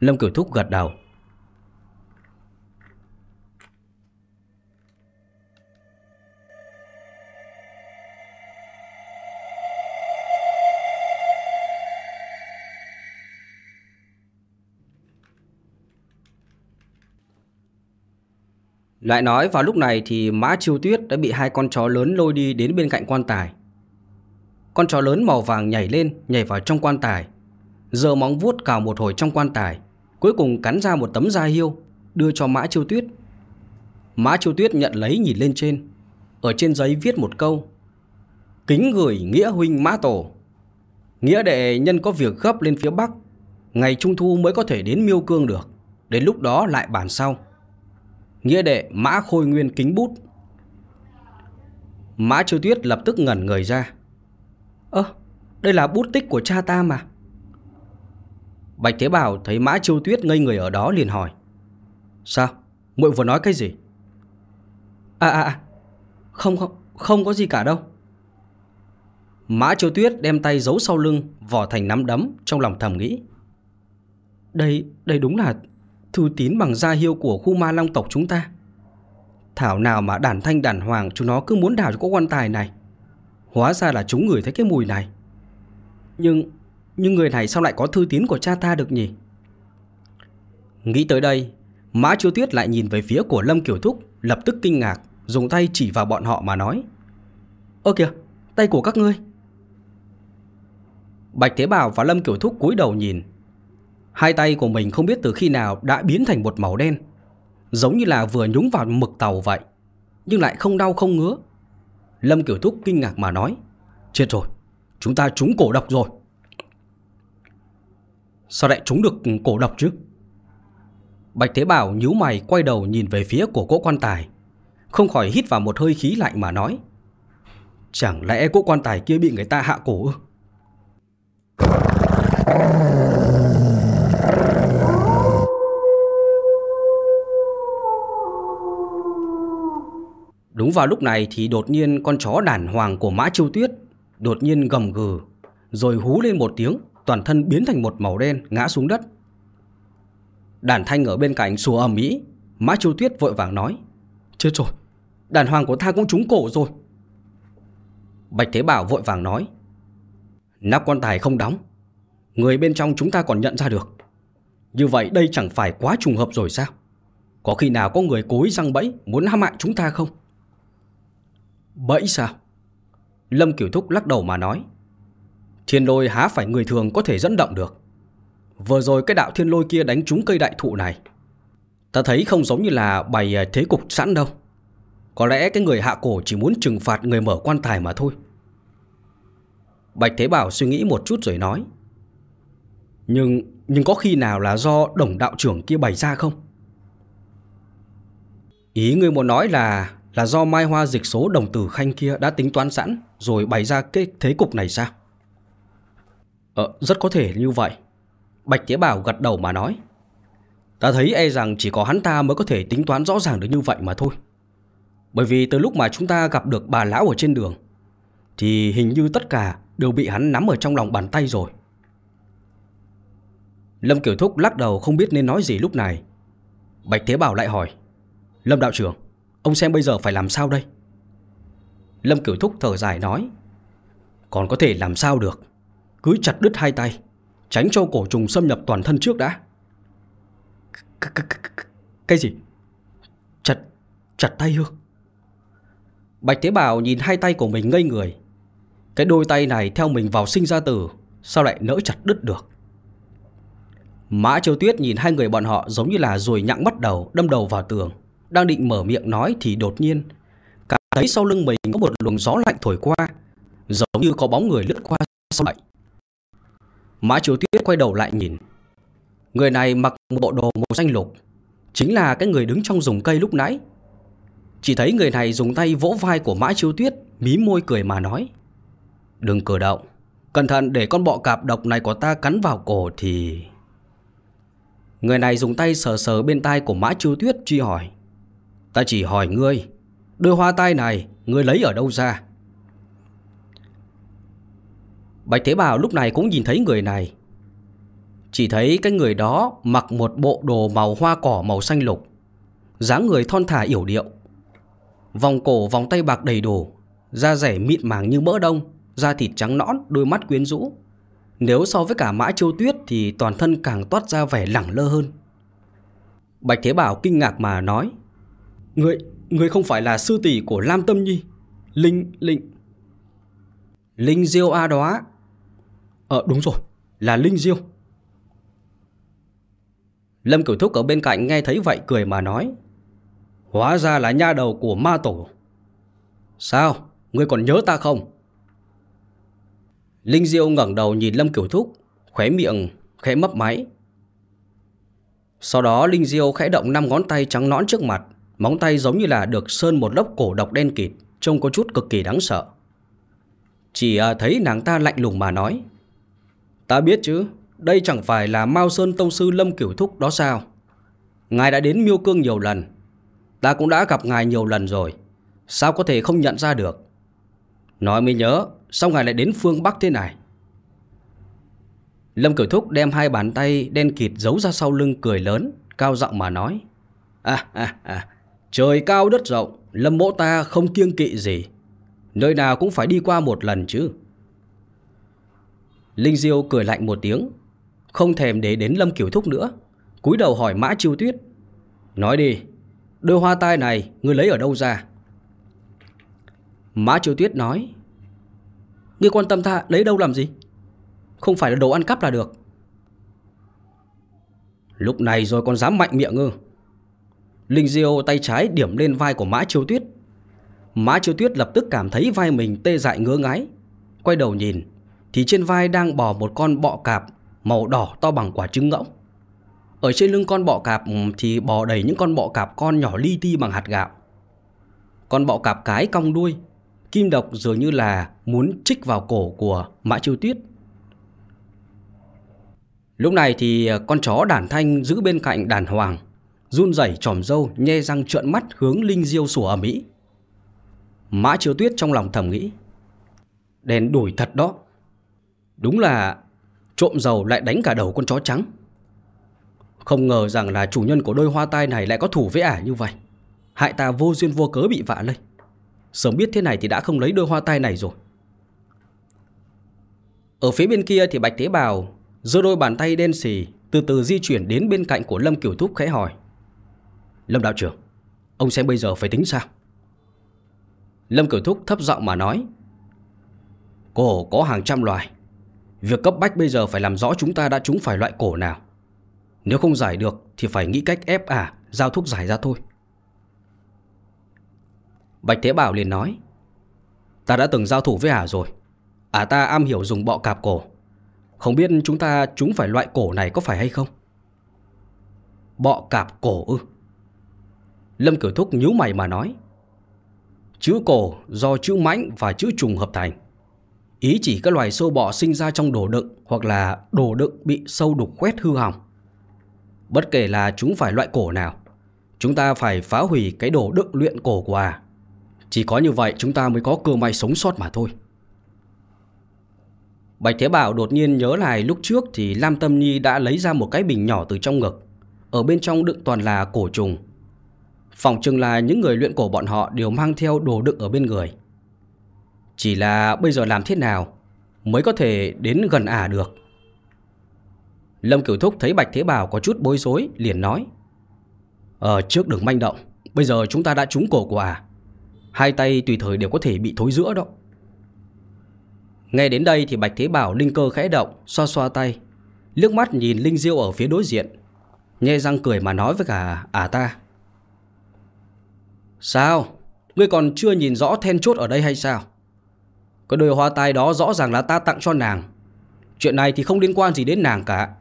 Lâm Cửu Thúc gật đầu. Lại nói vào lúc này thì Mã Chiêu Tuyết đã bị hai con chó lớn lôi đi đến bên cạnh quan tài. Con chó lớn màu vàng nhảy lên, nhảy vào trong quan tài. Giờ móng vuốt cào một hồi trong quan tài, cuối cùng cắn ra một tấm da hiêu, đưa cho Mã Chiêu Tuyết. Mã Chiêu Tuyết nhận lấy nhìn lên trên. Ở trên giấy viết một câu. Kính gửi Nghĩa huynh Mã Tổ. Nghĩa đệ nhân có việc gấp lên phía Bắc, ngày Trung Thu mới có thể đến Miêu Cương được. Đến lúc đó lại bàn sau. Nghĩa đệ Mã Khôi Nguyên kính bút. Mã Chiêu Tuyết lập tức ngẩn người ra. Ơ, đây là bút tích của cha ta mà. Bạch Thế Bảo thấy Mã Chiêu Tuyết ngây người ở đó liền hỏi. Sao? Muội vừa nói cái gì? À à à, không không, không có gì cả đâu. Mã Chiêu Tuyết đem tay giấu sau lưng, vỏ thành nắm đấm, trong lòng thầm nghĩ. Đây, đây đúng là thư tín bằng gia hiêu của khu ma long tộc chúng ta. Thảo nào mà đàn thanh đàn hoàng chúng nó cứ muốn đào cho có quan tài này. Hóa ra là chúng ngửi thấy cái mùi này. Nhưng, nhưng người này sao lại có thư tín của cha ta được nhỉ? Nghĩ tới đây, Mã Chiêu Tuyết lại nhìn về phía của Lâm Kiều Thúc, lập tức kinh ngạc, dùng tay chỉ vào bọn họ mà nói. Ơ kìa, tay của các ngươi. Bạch Thế Bảo và Lâm Kiều Thúc cúi đầu nhìn, Hai tay của mình không biết từ khi nào đã biến thành một màu đen, Giống như là vừa nhúng vào mực tàu vậy, Nhưng lại không đau không ngứa. Lâm Kiểu Thúc kinh ngạc mà nói, Chết rồi, Chúng ta trúng cổ độc rồi. Sao lại trúng được cổ độc chứ? Bạch Thế Bảo nhíu mày quay đầu nhìn về phía của cỗ quan tài, Không khỏi hít vào một hơi khí lạnh mà nói, Chẳng lẽ cỗ quan tài kia bị người ta hạ cổ ư? Đúng vào lúc này thì đột nhiên con chó đàn hoàng của Mã chiêu Tuyết đột nhiên gầm gừ, rồi hú lên một tiếng, toàn thân biến thành một màu đen ngã xuống đất. Đàn thanh ở bên cạnh sủa ầm ĩ, Mã chiêu Tuyết vội vàng nói: "Chết rồi, đàn hoàng của ta cũng trúng cổ rồi." Bạch Thế Bảo vội vàng nói: "Nắp quan tài không đóng, người bên trong chúng ta còn nhận ra được. Như vậy đây chẳng phải quá trùng hợp rồi sao? Có khi nào có người cố ý răng bẫy muốn hãm hại chúng ta không?" Bẫy sao? Lâm Kiểu Thúc lắc đầu mà nói. Thiên lôi há phải người thường có thể dẫn động được. Vừa rồi cái đạo thiên lôi kia đánh trúng cây đại thụ này. Ta thấy không giống như là bày à, thế cục sẵn đâu. Có lẽ cái người hạ cổ chỉ muốn trừng phạt người mở quan tài mà thôi. Bạch Thế Bảo suy nghĩ một chút rồi nói. Nhưng nhưng có khi nào là do đồng đạo trưởng kia bày ra không? Ý người muốn nói là là do Mai Hoa dịch số đồng tử khanh kia đã tính toán sẵn rồi bày ra cái thế cục này sao? Ờ, rất có thể như vậy. Bạch Tế Bảo gật đầu mà nói. Ta thấy e rằng chỉ có hắn ta mới có thể tính toán rõ ràng được như vậy mà thôi. Bởi vì từ lúc mà chúng ta gặp được bà lão ở trên đường, thì hình như tất cả đều bị hắn nắm ở trong lòng bàn tay rồi. Lâm Kiểu Thúc lắc đầu không biết nên nói gì lúc này. Bạch Thế Bảo lại hỏi. Lâm Đạo trưởng, Ông xem bây giờ phải làm sao đây? Lâm Kiểu Thúc thở dài nói, Còn có thể làm sao được? Cứ chặt đứt hai tay, Tránh cho cổ trùng xâm nhập toàn thân trước đã. Cái gì? Chặt Chặt tay hương Bạch Thế Bảo nhìn hai tay của mình ngây người. Cái đôi tay này theo mình vào sinh ra tử Sao lại nỡ chặt đứt được? Mã Châu Tuyết nhìn hai người bọn họ giống như là ruồi nhặng bắt đầu, đâm đầu vào tường đang định mở miệng nói thì đột nhiên, Cảm thấy sau lưng mình có một luồng gió lạnh thổi qua, Giống như có bóng người lướt qua sau lạnh. Mã Triều Tuyết quay đầu lại nhìn Người này mặc một bộ đồ màu xanh lục, Chính là cái người đứng trong rừng cây lúc nãy Chỉ thấy người này dùng tay vỗ vai của Mã Chiêu Tuyết Mí môi cười mà nói, Đừng cử động, Cẩn thận để con bọ cạp độc này của ta cắn vào cổ thì... Người này dùng tay sờ sờ bên tai của Mã Chiêu Tuyết truy hỏi Ta chỉ hỏi ngươi, Đôi hoa tai này Ngươi lấy ở đâu ra? Bạch Thế Bảo lúc này cũng nhìn thấy người này. Chỉ thấy cái người đó Mặc một bộ đồ màu hoa cỏ màu xanh lục, dáng người thon thả yểu điệu, Vòng cổ vòng tay bạc đầy đủ, Da rẻ mịn màng như mỡ đông, Da thịt trắng nõn, Đôi mắt quyến rũ. Nếu so với cả mã chiêu tuyết Thì toàn thân càng toát ra vẻ lẳng lơ hơn. Bạch Thế Bảo kinh ngạc mà nói Người, người không phải là sư tỷ của Lam Tâm Nhi. Linh, Linh. Linh Diêu A đó Ờ đúng rồi, là Linh Diêu. Lâm Cửu Thúc ở bên cạnh nghe thấy vậy cười mà nói Hóa ra là nha đầu của ma tổ. Sao, ngươi còn nhớ ta không? Linh Diêu ngẩng đầu nhìn Lâm Cửu Thúc Khóe miệng khẽ mấp máy. Sau đó Linh Diêu khẽ động năm ngón tay trắng nõn trước mặt. Móng tay giống như là được sơn một lớp cổ độc đen kịt, Trông có chút cực kỳ đáng sợ. Chỉ à, thấy nàng ta lạnh lùng mà nói, Ta biết chứ, Đây chẳng phải là Mao Sơn Tông Sư Lâm Kiểu Thúc đó sao? Ngài đã đến miêu cương nhiều lần, Ta cũng đã gặp ngài nhiều lần rồi, Sao có thể không nhận ra được? Nói mới nhớ, Sao ngài lại đến phương Bắc thế này? Lâm Cửu Thúc đem hai bàn tay đen kịt giấu ra sau lưng cười lớn, Cao giọng mà nói À à à Trời cao đất rộng, Lâm mỗ ta không kiêng kỵ gì. Nơi nào cũng phải đi qua một lần chứ. Linh Diêu cười lạnh một tiếng, Không thèm để đến Lâm Kiểu Thúc nữa, cúi đầu hỏi Mã Chiêu Tuyết. Nói đi, Đôi hoa tai này ngươi lấy ở đâu ra? Mã Chiêu Tuyết nói, Ngươi quan tâm ta lấy đâu làm gì? Không phải là đồ ăn cắp là được. Lúc này rồi còn dám mạnh miệng ư? Linh Diêu tay trái điểm lên vai của Mã Chiêu Tuyết. Mã Chiêu Tuyết lập tức cảm thấy vai mình tê dại ngứa ngáy Quay đầu nhìn, Thì trên vai đang bò một con bọ cạp Màu đỏ to bằng quả trứng ngỗng. Ở trên lưng con bọ cạp ừ, Thì bò đầy những con bọ cạp con nhỏ li ti bằng hạt gạo. Con bọ cạp cái cong đuôi, Kim độc dường như là muốn chích vào cổ của Mã Chiêu Tuyết. Lúc này thì ờ, con chó đàn thanh giữ bên cạnh đàn hoàng. Run rẩy tròm dâu nhe răng trợn mắt hướng Linh Diêu sủa ở Mỹ. Mã Chiếu Tuyết trong lòng thầm nghĩ, Đèn đuổi thật đó. Đúng là trộm dầu lại đánh cả đầu con chó trắng. Không ngờ rằng là chủ nhân của đôi hoa tai này lại có thủ với ả như vậy. Hại ta vô duyên vô cớ bị vạ lây. Sớm biết thế này thì đã không lấy đôi hoa tai này rồi. Ở phía bên kia thì Bạch tế Bào giơ đôi bàn tay đen xì, Từ từ di chuyển đến bên cạnh của Lâm Kiểu Thúc khẽ hỏi Lâm đạo trưởng, Ông xem bây giờ phải tính sao? Lâm Cửu Thúc thấp giọng mà nói, Cổ có hàng trăm loài. Việc cấp bách bây giờ phải làm rõ chúng ta đã trúng phải loại cổ nào. Nếu không giải được Thì phải nghĩ cách ép ả, Giao thuốc giải ra thôi. Bạch Thế Bảo liền nói, Ta đã từng giao thủ với ả rồi. Ả ta am hiểu dùng bọ cạp cổ. Không biết chúng ta trúng phải loại cổ này có phải hay không? Bọ cạp cổ ư? Lâm Cửu Thúc nhíu mày mà nói, Chữ cổ do chữ mãnh và chữ trùng hợp thành. Ý chỉ các loài sâu bọ sinh ra trong đồ đựng Hoặc là đồ đựng bị sâu đục khoét hư hỏng. Bất kể là chúng phải loại cổ nào, Chúng ta phải phá hủy cái đồ đựng luyện cổ của à. Chỉ có như vậy chúng ta mới có cơ may sống sót mà thôi. Bạch Thế Bảo đột nhiên nhớ lại lúc trước thì Lam Tâm Nhi đã lấy ra một cái bình nhỏ từ trong ngực. Ở bên trong đựng toàn là cổ trùng. Phòng chừng là những người luyện cổ bọn họ đều mang theo đồ đựng ở bên người. Chỉ là bây giờ làm thế nào mới có thể đến gần ả được. Lâm Cửu Thúc thấy Bạch Thế Bảo có chút bối rối liền nói. ở trước đừng manh động, bây giờ chúng ta đã trúng cổ của ả. Hai tay tùy thời đều có thể bị thối giữa đó. Nghe đến đây thì Bạch Thế Bảo linh cơ khẽ động, xoa xoa tay. Liếc mắt nhìn Linh Diêu ở phía đối diện. Nhe răng cười mà nói với cả ả ta. Sao? Ngươi còn chưa nhìn rõ then chốt ở đây hay sao? Cái đôi hoa tai đó rõ ràng là ta tặng cho nàng. Chuyện này thì không liên quan gì đến nàng cả.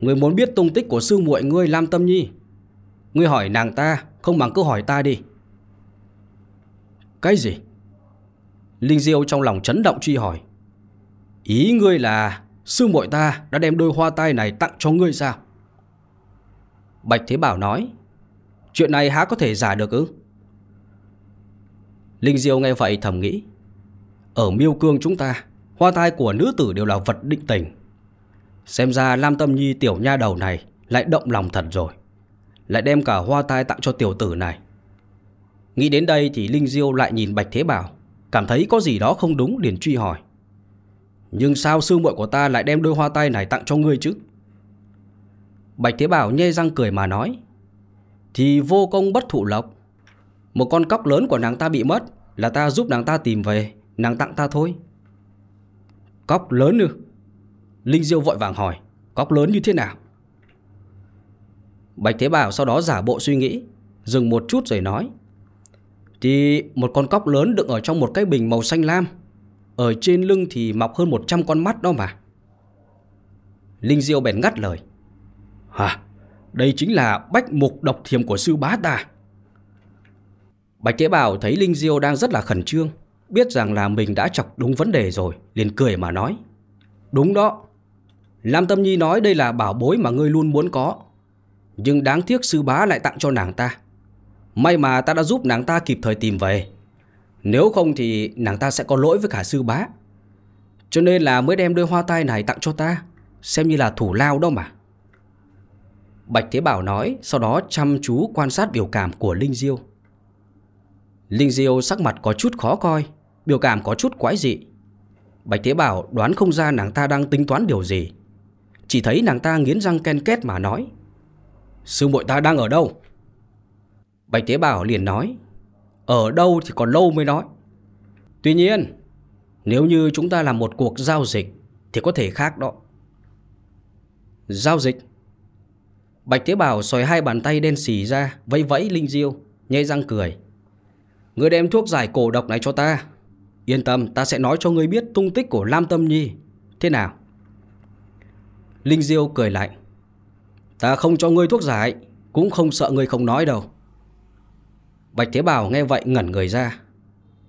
Ngươi muốn biết tung tích của sư muội ngươi Lam Tâm Nhi. Ngươi hỏi nàng ta, không bằng cứ hỏi ta đi. Cái gì? Linh Diêu trong lòng chấn động truy hỏi. Ý ngươi là sư muội ta đã đem đôi hoa tai này tặng cho ngươi sao? Bạch Thế Bảo nói Chuyện này há có thể giả được ư? Linh Diêu nghe vậy thầm nghĩ, Ở miêu cương chúng ta, Hoa tai của nữ tử đều là vật định tình. Xem ra Lam Tâm Nhi tiểu nha đầu này Lại động lòng thật rồi, Lại đem cả hoa tai tặng cho tiểu tử này. Nghĩ đến đây thì Linh Diêu lại nhìn Bạch Thế Bảo, Cảm thấy có gì đó không đúng liền truy hỏi, Nhưng sao sư muội của ta lại đem đôi hoa tai này tặng cho ngươi chứ? Bạch Thế Bảo nhe răng cười mà nói thì vô công bất thụ lộc. Một con cóc lớn của nàng ta bị mất, Là ta giúp nàng ta tìm về, Nàng tặng ta thôi. Cóc lớn ư? Linh Diêu vội vàng hỏi, Cóc lớn như thế nào? Bạch Thế Bảo sau đó giả bộ suy nghĩ, Dừng một chút rồi nói, Thì một con cóc lớn đựng ở trong một cái bình màu xanh lam, Ở trên lưng thì mọc hơn 100 con mắt đó mà. Linh Diêu bèn ngắt lời, Hả? Đây chính là bách mục độc thiềm của sư bá ta. Bạch Thế Bảo thấy Linh Diêu đang rất là khẩn trương, Biết rằng là mình đã chọc đúng vấn đề rồi, liền cười mà nói. Đúng đó. Lam Tâm Nhi nói đây là bảo bối mà ngươi luôn muốn có. Nhưng đáng tiếc sư bá lại tặng cho nàng ta. May mà ta đã giúp nàng ta kịp thời tìm về. Nếu không thì nàng ta sẽ có lỗi với cả sư bá. Cho nên là mới đem đôi hoa tai này tặng cho ta, Xem như là thủ lao đâu mà. Bạch Thế Bảo nói, Sau đó chăm chú quan sát biểu cảm của Linh Diêu. Linh Diêu sắc mặt có chút khó coi, Biểu cảm có chút quái dị. Bạch Thế Bảo đoán không ra nàng ta đang tính toán điều gì. Chỉ thấy nàng ta nghiến răng ken két mà nói, Sư muội ta đang ở đâu? Bạch Thế Bảo liền nói, Ở đâu thì còn lâu mới nói. Tuy nhiên, Nếu như chúng ta làm một cuộc giao dịch Thì có thể khác đó. Giao dịch? Bạch Thế Bảo xoay hai bàn tay đen xì ra Vẫy vẫy Linh Diêu Nhây răng cười. Ngươi đem thuốc giải cổ độc này cho ta. Yên tâm ta sẽ nói cho ngươi biết tung tích của Lam Tâm Nhi. Thế nào? Linh Diêu cười lạnh. Ta không cho ngươi thuốc giải Cũng không sợ ngươi không nói đâu. Bạch Thế Bảo nghe vậy ngẩn người ra.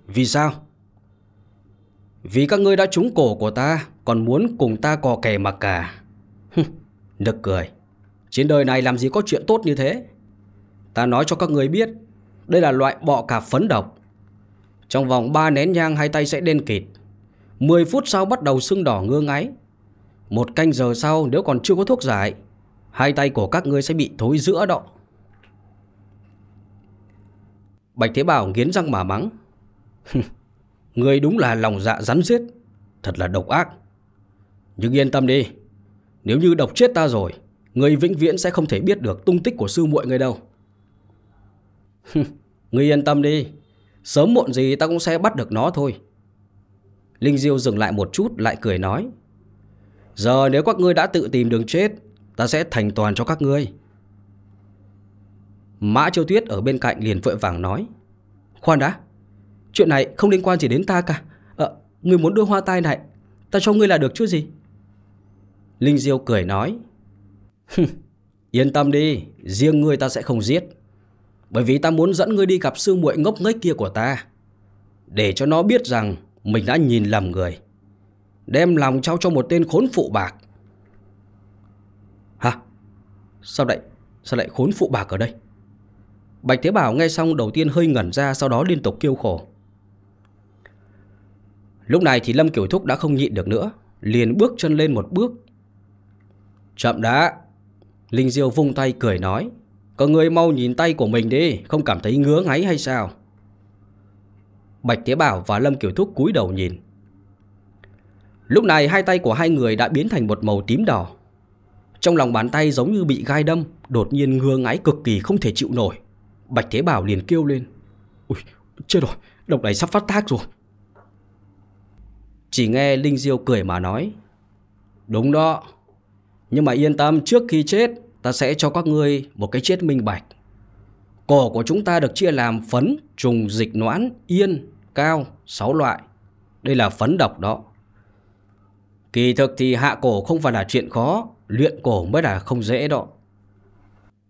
Vì sao? Vì các ngươi đã trúng cổ của ta Còn muốn cùng ta cò kè mà cả. Hừ, Nực cười. Trên đời này làm gì có chuyện tốt như thế? Ta nói cho các người biết, Đây là loại bọ cạp phấn độc. Trong vòng 3 nén nhang, hai tay sẽ đen kịt. 10 phút sau bắt đầu sưng đỏ ngơ ngáy. Một canh giờ sau, nếu còn chưa có thuốc giải, Hai tay của các ngươi sẽ bị thối giữa đó. Bạch Thế Bảo nghiến răng mà mắng. Người đúng là lòng dạ rắn giết Thật là độc ác. Nhưng yên tâm đi, Nếu như độc chết ta rồi Người vĩnh viễn sẽ không thể biết được tung tích của sư muội người đâu. Ngươi yên tâm đi. Sớm muộn gì ta cũng sẽ bắt được nó thôi. Linh Diêu dừng lại một chút lại cười nói. Giờ nếu các ngươi đã tự tìm đường chết Ta sẽ thành toàn cho các ngươi. Mã Châu Tuyết ở bên cạnh liền vội vàng nói. Khoan đã Chuyện này không liên quan gì đến ta cả. À, ngươi muốn đưa hoa tai này Ta cho ngươi là được chứ gì? Linh Diêu cười nói. Yên tâm đi, Riêng ngươi ta sẽ không giết. Bởi vì ta muốn dẫn ngươi đi gặp sư muội ngốc nghếch kia của ta, Để cho nó biết rằng Mình đã nhìn lầm người. Đem lòng trao cho một tên khốn phụ bạc. Hả? Sao lại Sao lại khốn phụ bạc ở đây? Bạch Thế Bảo nghe xong đầu tiên hơi ngẩn ra, Sau đó liên tục kêu khổ. Lúc này thì Lâm Kiểu Thúc đã không nhịn được nữa, Liền bước chân lên một bước. Chậm đã Linh Diêu vung tay cười nói, Có người mau nhìn tay của mình đi, Không cảm thấy ngứa ngáy hay sao? Bạch Thế Bảo và Lâm Kiểu Thúc cúi đầu nhìn. Lúc này hai tay của hai người đã biến thành một màu tím đỏ. Trong lòng bàn tay giống như bị gai đâm, Đột nhiên ngứa ngáy cực kỳ không thể chịu nổi. Bạch Thế Bảo liền kêu lên Ui chết rồi, Độc này sắp phát tác rồi. Chỉ nghe Linh Diêu cười mà nói, Đúng đó nhưng mà yên tâm trước khi chết Ta sẽ cho các ngươi một cái chết minh bạch. Cổ của chúng ta được chia làm phấn, trùng, dịch noãn, yên, cao, 6 loại. Đây là phấn độc đó. Kỳ thực thì hạ cổ không phải là chuyện khó Luyện cổ mới là không dễ đó.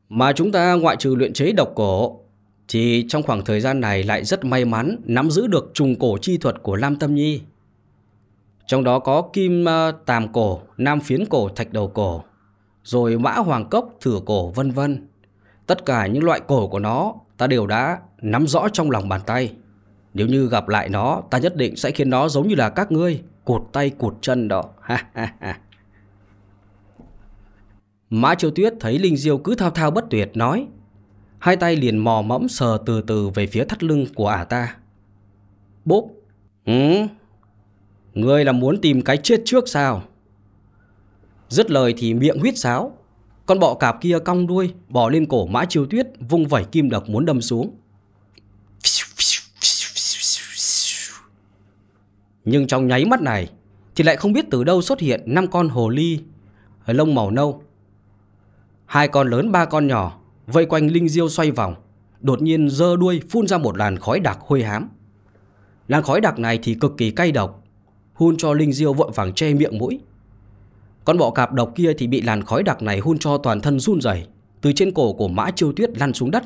Mà chúng ta ngoại trừ luyện chế độc cổ Thì trong khoảng thời gian này lại rất may mắn Nắm giữ được trùng cổ chi thuật của Lam Tâm Nhi. Trong đó có kim ờ, tàm cổ, nam phiến cổ, thạch đầu cổ Rồi mã hoàng cốc, thử cổ vân vân. Tất cả những loại cổ của nó ta đều đã nắm rõ trong lòng bàn tay. Nếu như gặp lại nó ta nhất định sẽ khiến nó giống như là các ngươi Cụt tay cụt chân đó. Mã Triều Tuyết thấy Linh Diêu cứ thao thao bất tuyệt nói Hai tay liền mò mẫm sờ từ từ về phía thắt lưng của ả ta. Bốp. Ừ Ngươi là muốn tìm cái chết trước sao? Dứt lời thì miệng huyết sáo. Con bọ cạp kia cong đuôi, bỏ lên cổ mã chiêu tuyết, vung vẩy kim độc muốn đâm xuống. Nhưng trong nháy mắt này, thì lại không biết từ đâu xuất hiện năm con hồ ly, lông màu nâu. Hai con lớn ba con nhỏ, vây quanh Linh Diêu xoay vòng, đột nhiên dơ đuôi phun ra một làn khói đặc hôi hám. Làn khói đặc này thì cực kỳ cay độc, Hun cho linh diêu vội vàng che miệng mũi. Con bọ cạp độc kia thì bị làn khói đặc này hun cho toàn thân run rẩy, Từ trên cổ của mã chiêu tuyết lăn xuống đất.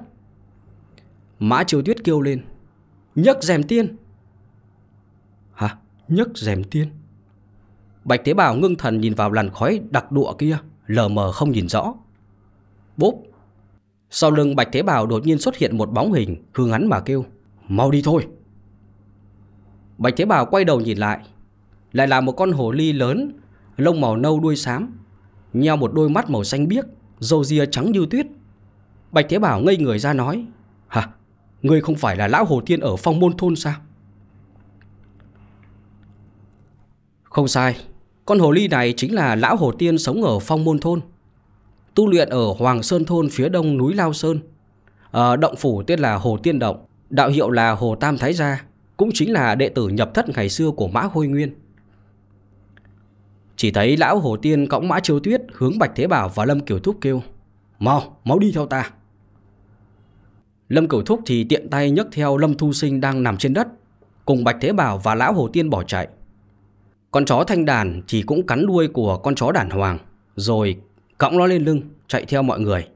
Mã chiêu tuyết kêu lên, Nhấc rèm tiên. Hả? Nhấc rèm tiên? Bạch tế Bảo ngưng thần nhìn vào làn khói đặc đụa kia, Lờ mờ không nhìn rõ. Bốp! Sau lưng Bạch Thế Bảo đột nhiên xuất hiện một bóng hình Hướng hắn mà kêu, Mau đi thôi. Bạch Thế Bảo quay đầu nhìn lại lại là một con hồ ly lớn, Lông màu nâu đuôi xám, Nheo một đôi mắt màu xanh biếc, Râu ria trắng như tuyết Bạch Thế Bảo ngây người ra nói, Hả? Ngươi không phải là lão hồ tiên ở phong môn thôn sao? Không sai, Con hồ ly này chính là lão hồ tiên sống ở phong môn thôn, Tu luyện ở Hoàng Sơn Thôn phía đông núi Lao Sơn ở Động phủ tên là Hồ Tiên Động, Đạo hiệu là Hồ Tam Thái Gia, Cũng chính là đệ tử nhập thất ngày xưa của Mã Khôi Nguyên chỉ thấy lão Hồ Tiên cõng Mã Chiêu Tuyết Hướng Bạch Thế Bảo và Lâm Kiểu Thúc kêu Mau, mau đi theo ta. Lâm Cửu Thúc thì tiện tay nhấc theo Lâm Thu Sinh đang nằm trên đất Cùng Bạch Thế Bảo và Lão Hồ Tiên bỏ chạy. Con chó thanh đàn thì cũng cắn đuôi của con chó đàn hoàng Rồi cõng nó lên lưng chạy theo mọi người.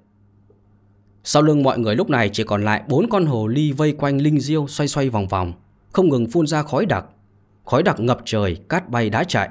Sau lưng mọi người lúc này chỉ còn lại bốn con hồ ly vây quanh linh diêu xoay xoay vòng vòng Không ngừng phun ra khói đặc. Khói đặc ngập trời, cát bay đá chạy.